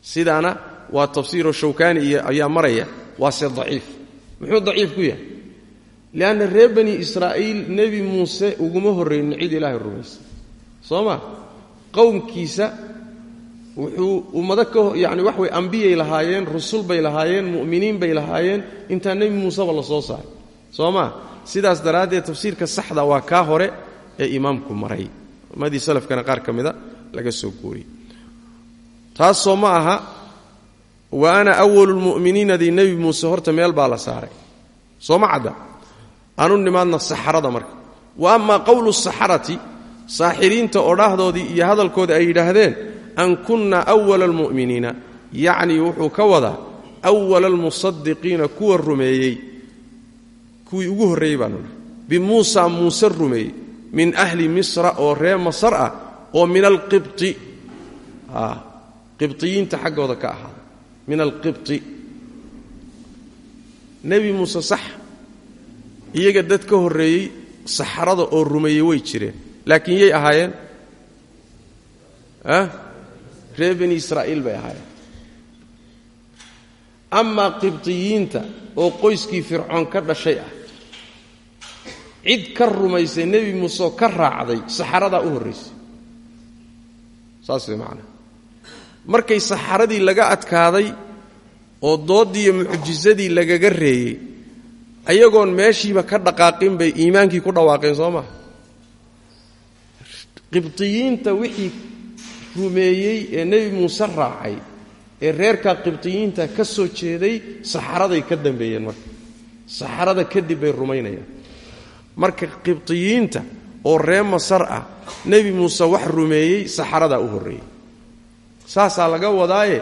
Sidaana waa tafsiiro shawkaani iyo ayaa maraya waase daciif. Muxuu daciif ku yahay? Lianna reer bani israa'iil nebi muuse uguma horraynin cid ilaahay rumaysa soo wuxuu ummado ka yani wax way ambiyay lahaayeen rusul bay lahaayeen mu'miniin bay lahaayeen. Intaa nebi muuseba la soo saaray. Soo ma? Sidaas daraaddeed tafsiirka saxda waa kaa hore ee imaamku maray. Ummadii salafkana qaar ka mida laga soo guuriyey taasoo ma aha wa ana awalu lmu'miniinadii nebi muuse horta meel baa la saaray. Soo ma cadda? Aanu nimaadna saxarada marka. Wa amaa qowlu saxarati saaxiriinta odhaahdoodii iyo hadalkooda ay yidhaahdeen an kunna awala almu'miniina. Yacnii wuxuu ka wadaa awala almusadiqiina kuwa rumeeyey. Kuwii ugu horreeyey baanu dhahay bimuusa muuse rumeeyey. Min ahli misra oo reer masar ah oo min alqibti. Qibtiyiinta xaggooda ka ahaada min alqibti. Nebi muuse sax. Iyaga dad ka horreeyey saxarada oo rumeeyey way jireen. Laakiin yay ahaayeen reer bani israa'iil bay ahaayeen. Amaa qibtiyiinta oo qoyskii fircoon ka dhashay ah cid ka rumaysay nebi muuse oo ka raacday saxaradaa u horraysay saas way markay saxaradii laga adkaaday oo dooddii mucjisadii lagaga reeyey ayagoon meeshiiba ka dhaqaaqin bay iimaankii ku dhawaaqeen soo maha wixii rumeeyey ee nebi muuse raacay ee reerkaa qibtiyiinta ka soo jeeday saxaraday ka dambeeyeen marka. Saxarada kadib bay rumaynayaan. Marka qibtiyiinta oo ree masar ah nebi muuse wax rumeeyey saxaradaa u horreeyey. Saasaa laga wadaaye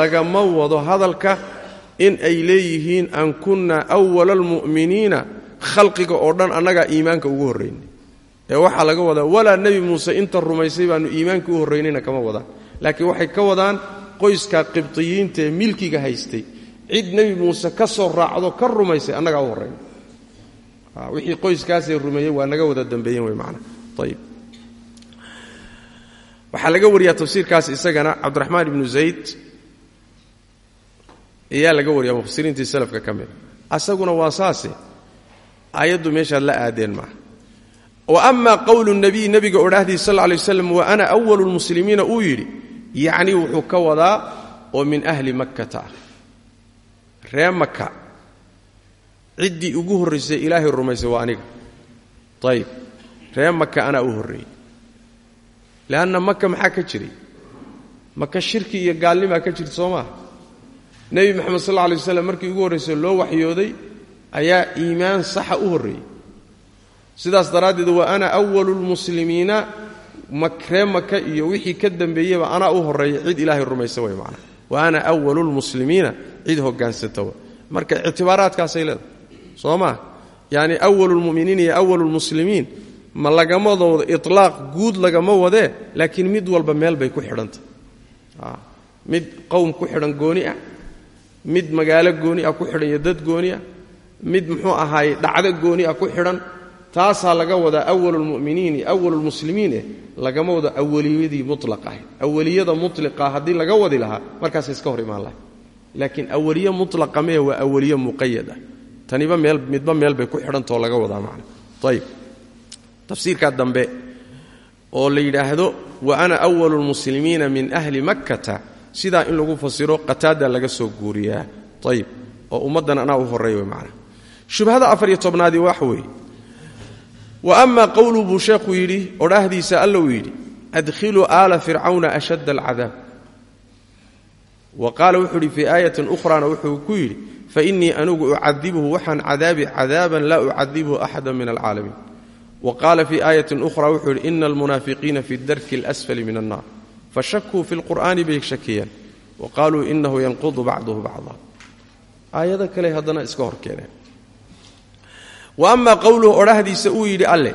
lagama wado hadalka in ay leeyihiin an kunna awala almu'miniina khalqiga oo dhan annagaa iimaanka ugu horraynay ee laga wadaa walaa nebi muuse inta rumaysay baannu iimaanka u horraynayna kama wadaan. Laakiin waxay ka wadaan qoyska qibtiyiinta ee milkiga haystay. Cid nebi muuse ka soo raacdo ka rumaysay annagaa u horrayna wixii qoyskaasay rumeeyey waa naga wada dambeeyen wey maanaa ayib waxaa laga wariyaa tafsiirkaas isagana cabdiraxmaan ibnu zayd ayaa laga wariyaa mufasiriintii salafka ka mida asaguna waa saase. Aayaddu meeshaad la aadeen maaha ama qowlu nabiy nebiga odhaahdiis sal lay waslam wa ana awalu lmuslimiina uu yidhi yacnii wuxuu ka wadaa oo min ahli makkata ah ree maka ciddii ugu horraysay ilaahay rumaysay waa aniga. Ayib ree maka anaa u horreeyey leanna maka maxaa ka jiray? Maka shirki iyo gaalnimaa ka jirta soo maaha? Nebi moxamed sal alay waslam markii ugu horraysay loo waxyooday ayaa iimaan saxa u horreeyey sidaas daraaddeed wa ana awalu lmuslimiina ree maka iyo wixii ka dambeeyeyba anaa u horreeya cid ilaahay rumaysa way macnaa wa ana awalu lmuslimiina cid hoggaansata wa marka ictibaaraadkaasay leedahay soo maa yacni awalu iyo awalu lmuslimiin ma lagama wado itlaaq guud lagama wadee laakiin mid walba meel bay ku xidhantah mid qowm ku xidhan gooni ah mid magaalo gooni ah ku xidhan iyo dad gooni ah mid muxuu ahaay dhacdo gooni ah ku xidhan taasaa laga wadaa awalu lmuminiin iyo awalu lmuslimiin lagama wado awaliyadii mulaq ahayd. Awaliyada muliqa haddii laga wadi lahaa markaasay iska hor imaan lahay laakiin awaliye mulaqa mee waa awaliye muqayad ah taniba meel midba meel bay ku xidhantao laga wadaa macna. Ayib tafsiirkaa dambe oo la yidhaahdo wa ana awalu lmuslimiina min ahli makkata sidaa in lagu fasiro qataada laga soo guuriyaa. Ayib oo ummaddan anaa u horreeya wey macna. Shubhada afar iyo tobnaadii wax weeye wa ama qowluu buu sheekhu yidhi odhaahdiisa alla uu yidhi adkhiluu aala fircawna ashadda alcadaab. Wa qaala wuxuu yidhi fii aayatin ukhrana wuxuu ku yidhi fainii anugu ucadibhu waxaan cadaabi cadaaban laa ucadibhu axada min alcaalamiin. Wa qaala fii aayatin ukhra wuxuu yidhi ina almunaafiqiina fi darki اlasfali min annar fashakuu fi lqur'aani bay shakiyeen wa qaaluu inahu yanqudu bacduhu bacda aayado kale haddana iska hor keeneen wa ama qowluhu odhahdiisa uu yidhi alleh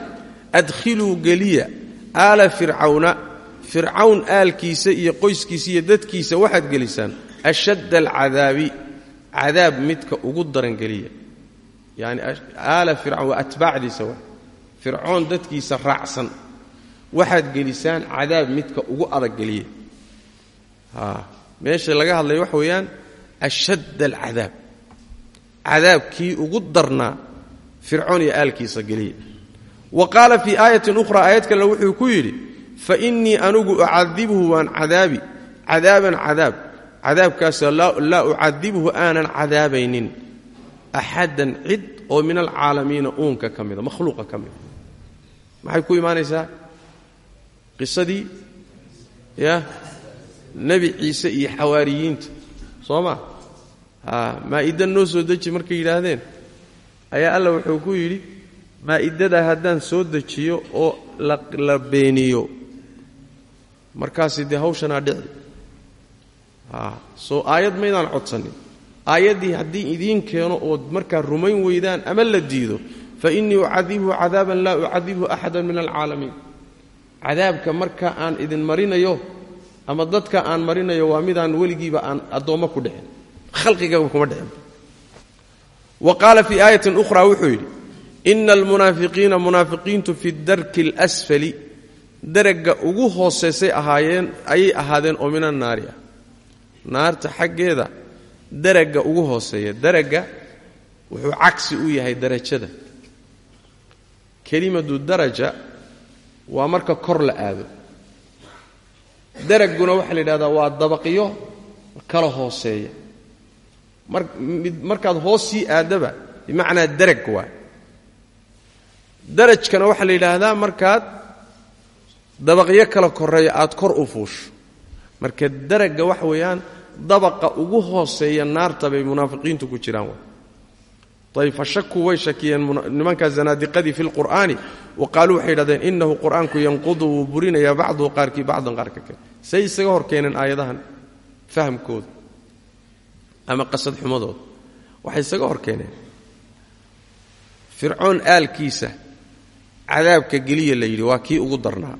adkhiluu geliya aala fircawna. Fircawn aalkiisa iyo qoyskiisa iyo dadkiisa waxaad gelisaan ashadda alcadaabi. Cadaab midka ugu daran geliya. Yani aala fircawn waa atbaacdiisa wa fircoon dadkiisa raacsan. Waxaad gelisaan cadaab midka ugu adag geliya. Meesha laga hadlaya waxa weeyaan ashadd alcadaab. Cadaabkii ugu darnaa fircoon iyo aalkiisa geliya wa qaala fii aayatin ukhra aayad kalena wuxuu ku yidhi fa innii anugu ucadibhu waan cadaabi cadaaban cadaab. Cadaabkaasoo laa ucadibhu aanan cadaabaynin. Axadan cid oo min alcaalamiina uunka ka mida makhluuqa ka mida. Maxay ku imaanaysaa? Qisadii ya nebi ciise iyo xawaariyiinta. Soo ma? Maaida noo soo deji markay yidhaahdeen ayaa alla wuxuu ku yidhi maa'idadaa haddaan soo dejiyo oo la beeniyo markaasi dee hawshanaa dhici. Soo aayad maydaan codsanin. Aayaddii haddii idiin keeno ood markaa rumayn weydaan ama la diido fa innii ucadibhu cadaaban laa ucadibhu axadan min alcaalamiin. Cadaabka marka aan idin marinayo ama dadka aan marinayo waa midaan weligiiba aan addoommo ku dhicin. Khalqigaba kuma dhicin wa qaala fii aayatin ukhra wuxuu yidhi ina almunaafiqiina munaafiqiintu fi darki اlasfali daragga ugu hooseysay ahaayeen ayay ahaadeen oo min annaari ah. Naarta xaggeeda daragga ugu hooseeya. Daragga wuxuu cagsi u yahay darajada. Kelimadu daraja waa marka kor la aado. Daragguna waxaa la yidhahdaa waa dabaqyo kala hooseeya markaad hoos sii aadaba bimacnaa darag waa. Darajkana waxaa la yidhaahdaa markaad dabaqyo kala koreeya aad kor u fuusho. Marka daragga waxa weeyaan dabaqa ugu hooseeya naarta bay munaafiqiintu ku jiraan ayb fashakuu way shakiyeen nimankaa zanaadiqadii fi lqur'aani wa qaaluu waxay yidhahdeen inahu qur'aanku yanqudu wuu burinayaa bacduhu qaarkii bacdan qaarka kale say isaga hor keeneen aayadahan ama qasad xumadooda waxay isaga hor keeneen fircoon aalkiisa cadaabka geliya la yidhi waa kii ugu darnaa.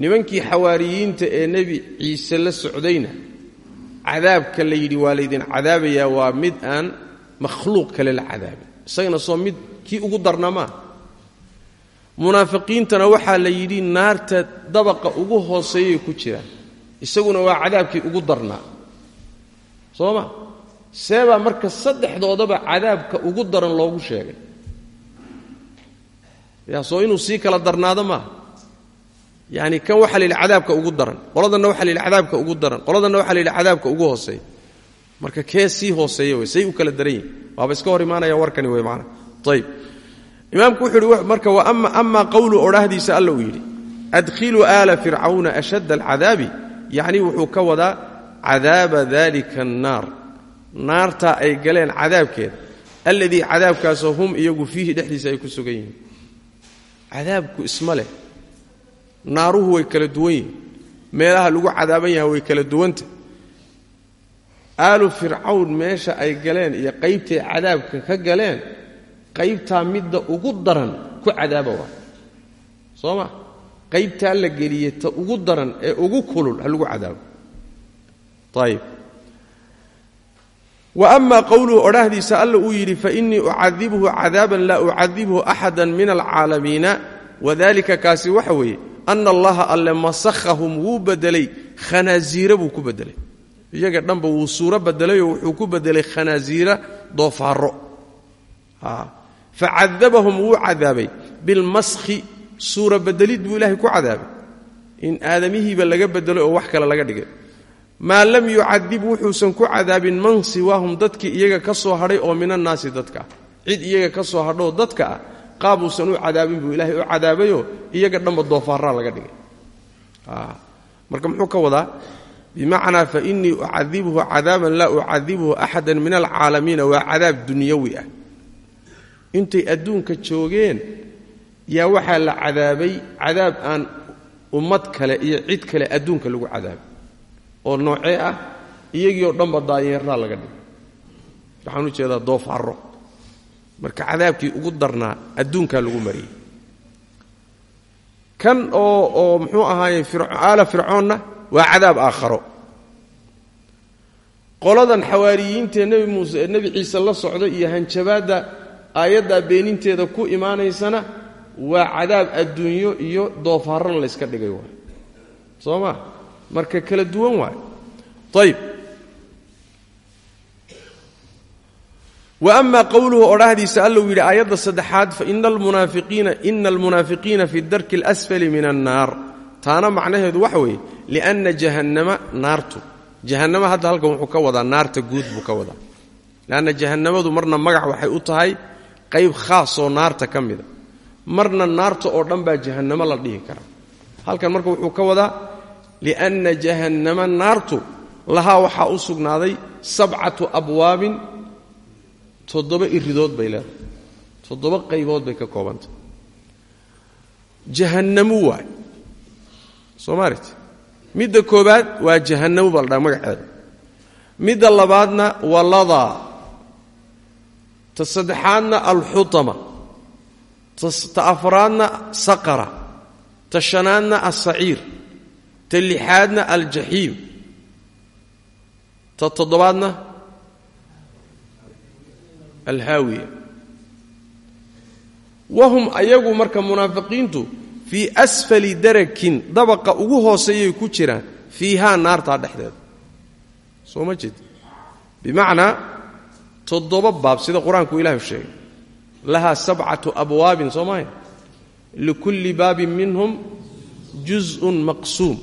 Nimankii xawaariyiinta ee nebi ciise la socdayna cadaabka la yidhi waa laydin cadaabayaa waa mid aan makhluuq kale la cadaabin. Isagana soo mid kii ugu darna maa munaafiqiintana waxaa la yidhi naarta dabaqa ugu hooseeyay ku jiraan isaguna waa cadaabkii ugu darnaa soo ma marka saddexdoodaba cadaabka ugu daran loogu sheegay. Yaa soo inuu sii kala darnaado maaha. Yani kan waxaa la yidhi cadaabka ugu daran qoladanna waxaa la yidhi cadaabka ugu daran qoladanna waxaa la yidhi cadaabka ugu hooseeya marka kee sii hooseeya wey say u kala daran yihiin waaba iska hor imaanaya warkani wey maana ayb imaamku wuxuu yidhi marka ama qowlu odhaahdiisa alla uu yidhi adkhiluu aala fircawna ashadda alcadaabi yacni wuxuu ka wadaa cadaaba dalika annaar. Naartaa ay galeen cadaabkeeda alladii cadaabkaasoo hum iyagu fiihi dhexdiisa ay ku sugan yihiin. Cadaabku isma leh. Naaruhu way kala duwan yihiin meelaha lagu cadaaban yahay way kala duwanta. Aalu fircawn meesha ay galeen iyo qaybtay cadaabka ka galeen qaybtaa midda ugu daran ku cadaaba waa. Soo ma qaybtaa la geliye ta ugu daran ee ugu kulul ha lagu cadaabo. Ayib wa ama qowluhu odhaahdiisa alla uu yidhi fainii ucadibhu cadaaban laa ucadibhu axada min alcaalamiina. Wadalika kaasi waxa weeye ana allaha alle masakhahum wuu bedelay khanaasiira buu ku bedelay iyaga dhanba wuu suuro bedelayoo wuxuu ku bedelay khanaasiira doofaaro facadabahum wuu cadaabay bilmaskhi suura bedelid buu ilaahay ku cadaabay. In aadamihiiba laga bedelay oo wax kale laga dhigay. Maa lam yucadib wuxuusan ku cadaabin man siwaahum dadkii iyaga ka soo hadhay oo min annaasi dadka. Ah cid iyaga ka soo hadhoo dadka ah qaabuusan u cadaabin buu ilaahay u cadaabayoo iyaga dhanba doofaaraa laga dhigay. Marka muxuu ka wadaa? Bimacnaa fainii ucadibhu cadaaban laa ucadibhu axada min alcaalamiina waa cadaab dunyawi ah. Intay adduunka joogeen yaa waxaa la cadaabay cadaab aan ummad kale iyo cid kale adduunka lagu cadaabay. Oo noocee ah iyagii oo dhanba daayeeraa laga dhigay. Waxaan u jeedaa doofaaro marka cadaabkii ugu darnaa adduunkaa lagu mariyey kan oo oo muxuu ahaaye aala fircoonna waa cadaab aakharo. Qoladan xawaariyiintaee nebi muuse nebi ciise la socda iyo hanjabaadda aayaddaa beeninteeda ku imaanaysana waa cadaab adduunyo iyo doofaarro layska dhigay waay. Soo ma? Marka kala duwan waay. Ayib wa ama qowluhu odhaahdiisa alla uu yidhi aayadda saddexaad faina almunaafiqiina ina almunaafiqiina fi darki اlasfali min annaar taana macnaheedu waxa weeye lianna jahannama naartu. Jahannama hadda halkan wuxuu ka wadaa naarta guud buu ka wadaa. Leanna jahannamadu marna magac waxay u tahay qayb khaasoo naarta ka mida marna naarta oo dhan baa jahannamo la dhihi karaa halkan marka wuxuu ka wadaa lianna jahannama naartu lahaa waxaa u sugnaaday sabcatu abwaabin toddoba iridood bay leedahay. Toddoba qaybood bay ka koobantay. Jahannamu waay. Soo maalit midda koobaad waa jahannamu baa la dhaha magaceeda midda labaadna waa ladaa. Ta saddexaadna alxutama ta afraadna saqara ta shanaadna alsaciir ta lixaadna aljaxiim ta toddobaadna alhaawiya wahum ayagu marka munaafiqiintu fii asfali darakin dabaqa ugu hooseeyay ku jiraan fiihaa naartaa dhexdeeda. Soo ma jeed bimacnaa toddoba baab sida qur'aanku ilaahu sheegay lahaa sabcatu abwaabin soo likulli baabin minhum juz'un maqsuum.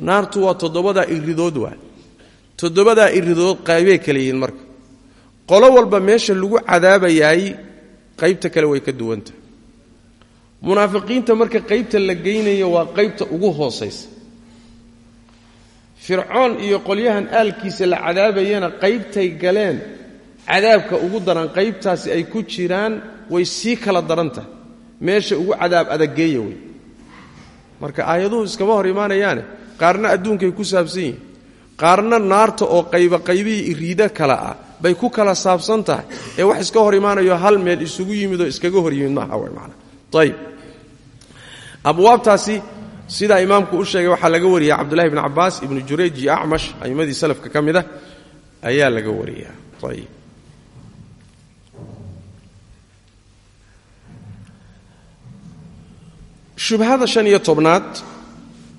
Naartu waa toddobadaa iridood waa toddobadaa iridood qaybay kale yihiin marka. Qolo walba meesha lagu cadaabayaay qaybta kale way ka duwantahay munaafiqiinta marka qaybta la geynayo waa qaybta ugu hoosaysa. Fircoon iyo qolyahan aalkiisa la cadaabayana qaybtay galeen cadaabka ugu daran qaybtaasi ay ku jiraan way sii kala daran meesha ugu cadaab adageeya wey marka aayaduhu iskama hor imaanayaane qaarna adduunkay ku saabsan yihiin. Qaarna naarta oo qayba qaybihii iriida kala ah bay ku kala saabsan tahay. Ee wax iska hor imaanayo hal meel isugu yimid oo iskaga hor yimid maaha w abwaabtaasi sidaa imaamku u sheegay waxaa laga wariya cabdullahi bn cabaas ibnu jurayj iyo acmash aimmadii salafka ka mid ah ayaa laga wariya ayb shubhada shan iyo tobnaad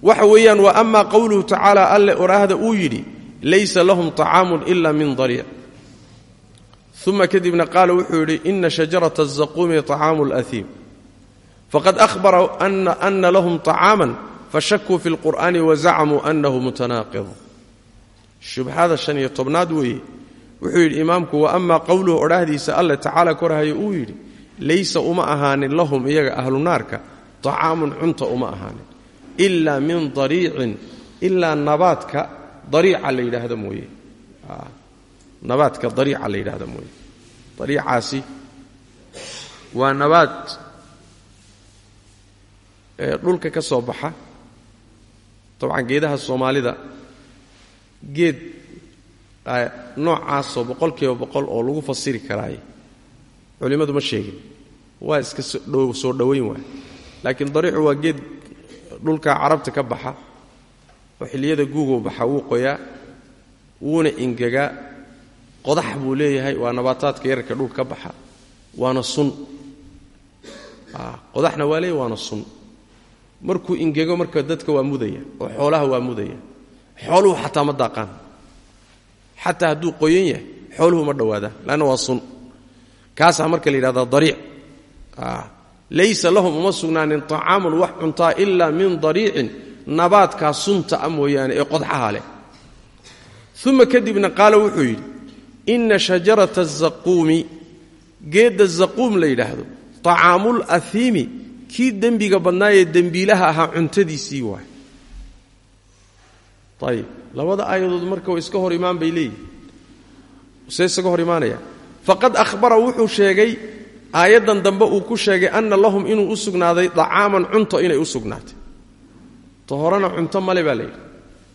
waxa weeyaan wa ama qowluhu tacaala alle oraahda uu yidhi laysa lahum طacaamun ila min dariic uma kadibna qaala wuxuu yidhi ina shajarata الzaquumi طacaamu اlأhiim faqad ahbara ana lahum طacaaman fashakuu fi اlqur'ani wazacmuu anahu mutanaaqid shubhada shan iyo tobnaad weeye wuxuu yidhi imaamku wa ama qowluhu odhaahdiisa alle tacaala korhayo uu yidhi laysa uma ahaanin lahum iyaga ahlu naarka طacaamun cunta uma ahaanin ila min dariicin ilaa nabaadka dariica la yidhaahdo mooye nabaadka dariica la yidhaahdo mooye dariicaasi waa nabaad dhulka ka soo baxa dabcan geedaha soomaalida geed noocaasoo boqol kiiba boqol oo lagu fasiri karaaye culimmadu ma sheegin waa iska soo dhowayn waay laakiin dariicu waa geed dhulka carabta ka baxa oo xilliyada guugow baxa wuu qoyaa wuuna ingegaa qodax buu leeyahay waa nabaataadka yararka dhulka ka baxa waana sun. Qodaxna waa leeyahy waana sun. Markuu ingego marka dadka waa mudaya oo xoolaha waa mudaya xooluhu xataa ma daaqaan. Xataa hadduu qoyan yahay xooluhu ma dhowaadaan lanna waa sun. Kaasaa marka la yidhahdaa dariic laysa lahum uma sugnaanin طacaamun wax cuntaa ilaa min dariicin nabaadkaa sunta a mooyaane ee qodxaha leh. Uma kadibna qaala wuxuu yidhi inna shajarata azaquumi geedda zaquum la yidhaahdo طacaamul ahiimi kii dembiga badnaayee dembiilaha ahaa cuntadiisii waay ayib labada aayadood marka way iska hor imaan bay leeyihiin see hor imaanaya faqad ahbara wuxuu sheegay aayaddan dambe uu ku sheegay anna lahum inuu u sugnaaday dacaaman cunto inay u sugnaatay. Ta horena cunto male baa layidhi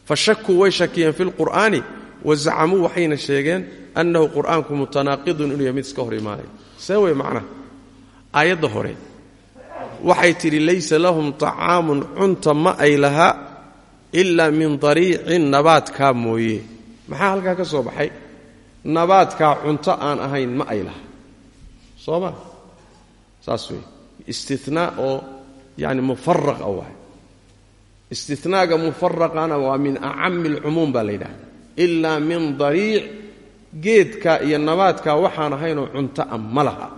fa shakuu way shakiyeen fi lqur'aani wa zacamuu waxayna sheegeen annahu qur'aanku mutanaaqidun inuu yahay mid iska hor imaanaya see wey macnaha? Aayadda hore waxay tidhi laysa lahum طacaamun cunta ma ay lahaa ilaa min dariicin nabaadkaa mooye. Maxaa halkaa ka soo baxay? Nabaadkaa cunto aan ahayn ma ay laha. Soo ma saas wey istinaa oo yani mufaraqa waay. Istinaaga mufaraqana waa min acami alcumuum baa la yidhahda min dariic geedka iyo nabaadkaa waxaan ahaynoo cunto a ma laha.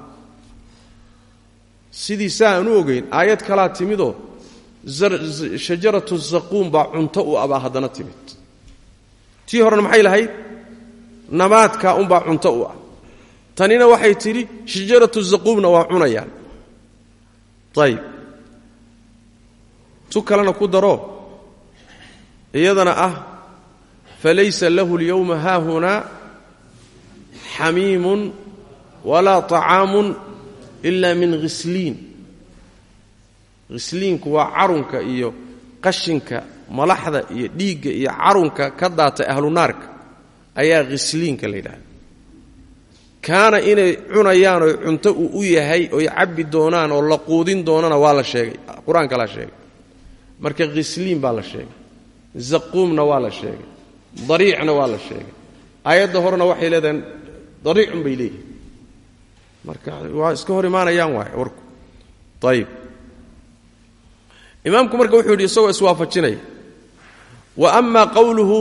Sidii saa aan ogeyn aayad kalaa timidoo shajaratu zaquum baa cunto u abaa haddana timid. Tii horena maxay lahayd? Nabaadkaa unbaa cunto u ah tanina waxay tidhi shajaratu zaquumna waa cunayaan. Ayib tu kalena ku daro. Iyadana ah falaysa lahu اlyowma haahunaa xamiimun walaa طacaamun ila min khisliin khisliinku waa carunka iyo qashinka malaxda iyo dhiigga iyo carunka ka daatay ahlu naarka ayaa khisliinka la yidhahda kaana inay cunayaan oo cunto uu u yahay oy cabbi doonaan oo la quudin doonana waa la sheegay. Qur'aanka laa sheegay. Marka khisliin baa la sheegay. Zaquumna waa la sheegay. Dariicna waa la sheegay. Aayadda horena waxay leedahay dariicun bay leeyihiin marka waa iska hor imaanayaan waay warku. Ayib imaamku marka wuxuu yidhi isagoo iswaafajinaya wa ama qowluhu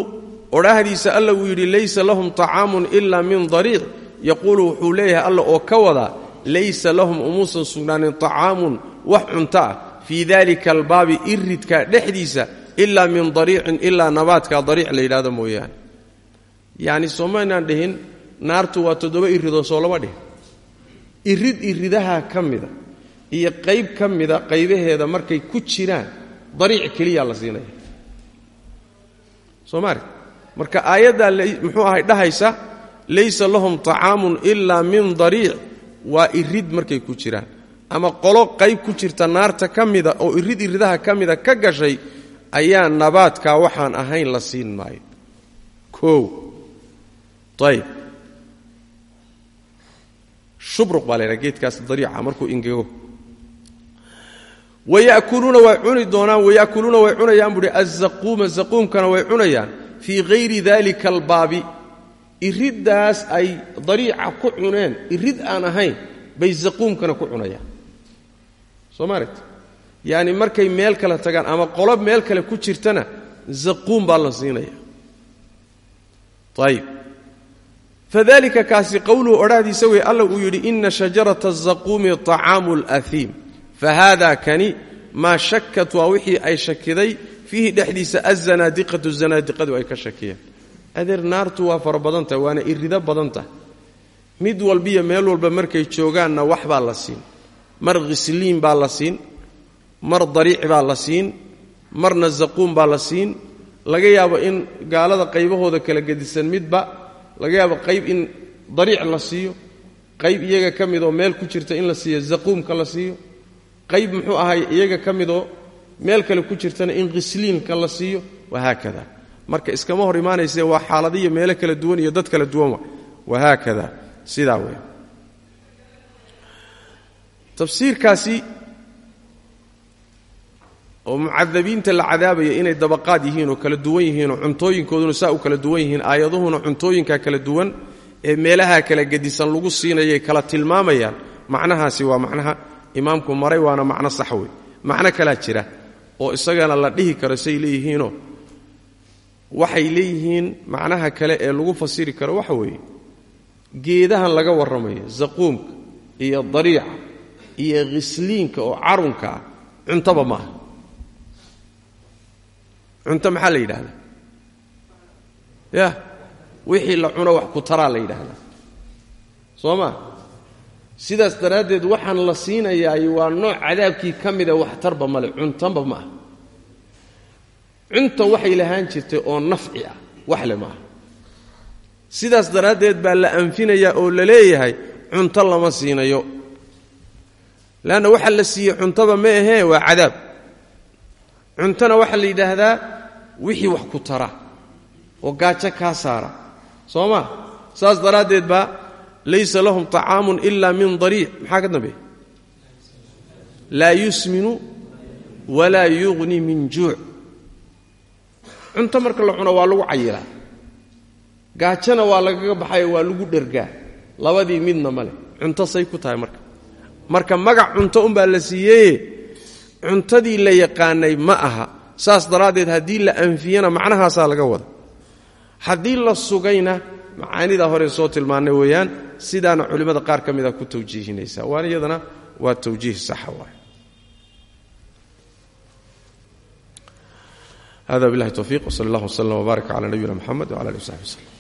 odhaahdiisa alla uu yidhi laysa lahum طacaamun ila min dariic yaquulu wuxuu leeyahay alla oo ka wadaa laysa lahum umuusan sugnaanin طacaamun wax cunto ah. Fii dalika albaabi iridka dhexdiisa ilaa min dariicin ilaa nabaadka dariic la yidhahdo mooyaane. Yacni soomaynaan dhihin naartu waa toddoba iridoo soo lama dhihin. Irid iridaha ka mida iyo qayb ka mida qaybaheeda markay ku jiraan dariic keliyaa la siinaya. Soo maari marka aayaddaa muxuu ahay dhahaysa laysa lahum طacaamun ilaa min dariic. Waa irid markay ku jiraan. Ama qolo qayb ku jirta naarta ka mida oo irid iridaha ka mida ka gashay ayaa nabaadkaa waxaan ahayn la siin maayo. Koow. Ayib shubruq baa la ydhaha geedkaas dariica markuu ingego wayakuluuna way cuni doonaan wayakuluuna way cunayaan buuhi azaquuma zaquumkana way cunayaan. Fii hayri dalika albaabi iriddaas ay dariica ku cuneen irid aan ahayn bay zaquumkana ku cunayaan soo maaret yacni markay meel kale tagaan ama qolo meel kale ku jirtana zaquum baa la siinaya ayib fadalika kaasi qowluhu odhahdiisa wey alla uu yidhi ina shajarata azaquumi طacaamu اlأhiim fahada kani maa shakat waa wixii ay shakiday fiihi dhexdiisa azanaadiqatu zanaadiqadu ay ka shakiyeen adeer naartu waa fara badan tahay waana irido badan tahay. Mid walbiyo meel walba markay joogaanna wax baa la siin. Mar khisliin baa la siin. Mar dariic baa la siin. Marna zaquum baa la siin. Laga yaabo in gaalada qaybahooda kala gedisan midba laga yaabo qayb in dariic la siiyo. Qayb iyaga ka midoo meel ku jirta in la siiyo zaquumka la siiyo. Qayb muxuu ahay iyaga ka midoo meel kale ku jirtana in khisliinka la siiyo. Wahaakada marka iskama hor imaanayse waa xaaladiyo meelo kala duwan iyo dad kala duwan wahaakada sidaa wey tafsiirkaasi oo mucadabiinta la cadaabaya inay dabaqaad yihiin oo kala duwan yihiin oo cuntooyinkooduna saa u kala duwan yihiin aayaduhuna cuntooyinkaa kala duwan ee meelaha kala gedisan lagu siinayay kala tilmaamayaan macnahaasi waa macnaha imaamku maray waana macno sax wey macno kalaa jira oo isagana la dhihi karo say leeyihiinoo waxay leeyihiin macnaha kale ee lagu fasiri karo waxa weeye geedahan laga warramayo zaquumka iyo dariica iyo khisliinka oo carunka ah cuntaba maaha. Cunto maxaa la yidhaahdaa ya wixii la cuno wax ku taraa la yidhaahdaa soo ma? Sidaas daraaddeed waxaan la siinayaay waa nooc cadaabkii ka mida waxtarba male cuntanba ma aha cunta waxay lahaan jirtay oo nafci ah wax le maaha. Sidaas daraaddeed baa la anfinayaa oo la leeyahay cunto lama siinayo. Leanna waxa la siiyey cuntaba ma ahee waa cadaab. Cuntona waxaa la yidhaahdaa wixii wax ku tara oo gaajo kaa saara. Soo ma? Saas daraaddeed baa laysa lahum طacaamun ila min dariic. Maxaa ka dambeeya laa yusminu walaa yuغni min juuc cunto marka la cuno waa lagu cayilaa gaajona waa lagaga baxayo waa lagu dhergaa. Labadii midna male cunto say ku tahay marka. Marka magac cunto unbaa la siiyeye cuntadii la yaqaanay ma aha. Saas daraaddeed haddii la anfiyana macnahaasaa laga wada haddii la sugayna macaanidaa hore soo tilmaannay weeyaan sidaana culimmada qaar ka mida ku tawjiihinaysa waana iyadana waa tawjiih saxa waay hada billahi towfiiq wsal allah wslm wbaarak cala nabiyina mxamed wcala alih w saxbi wslem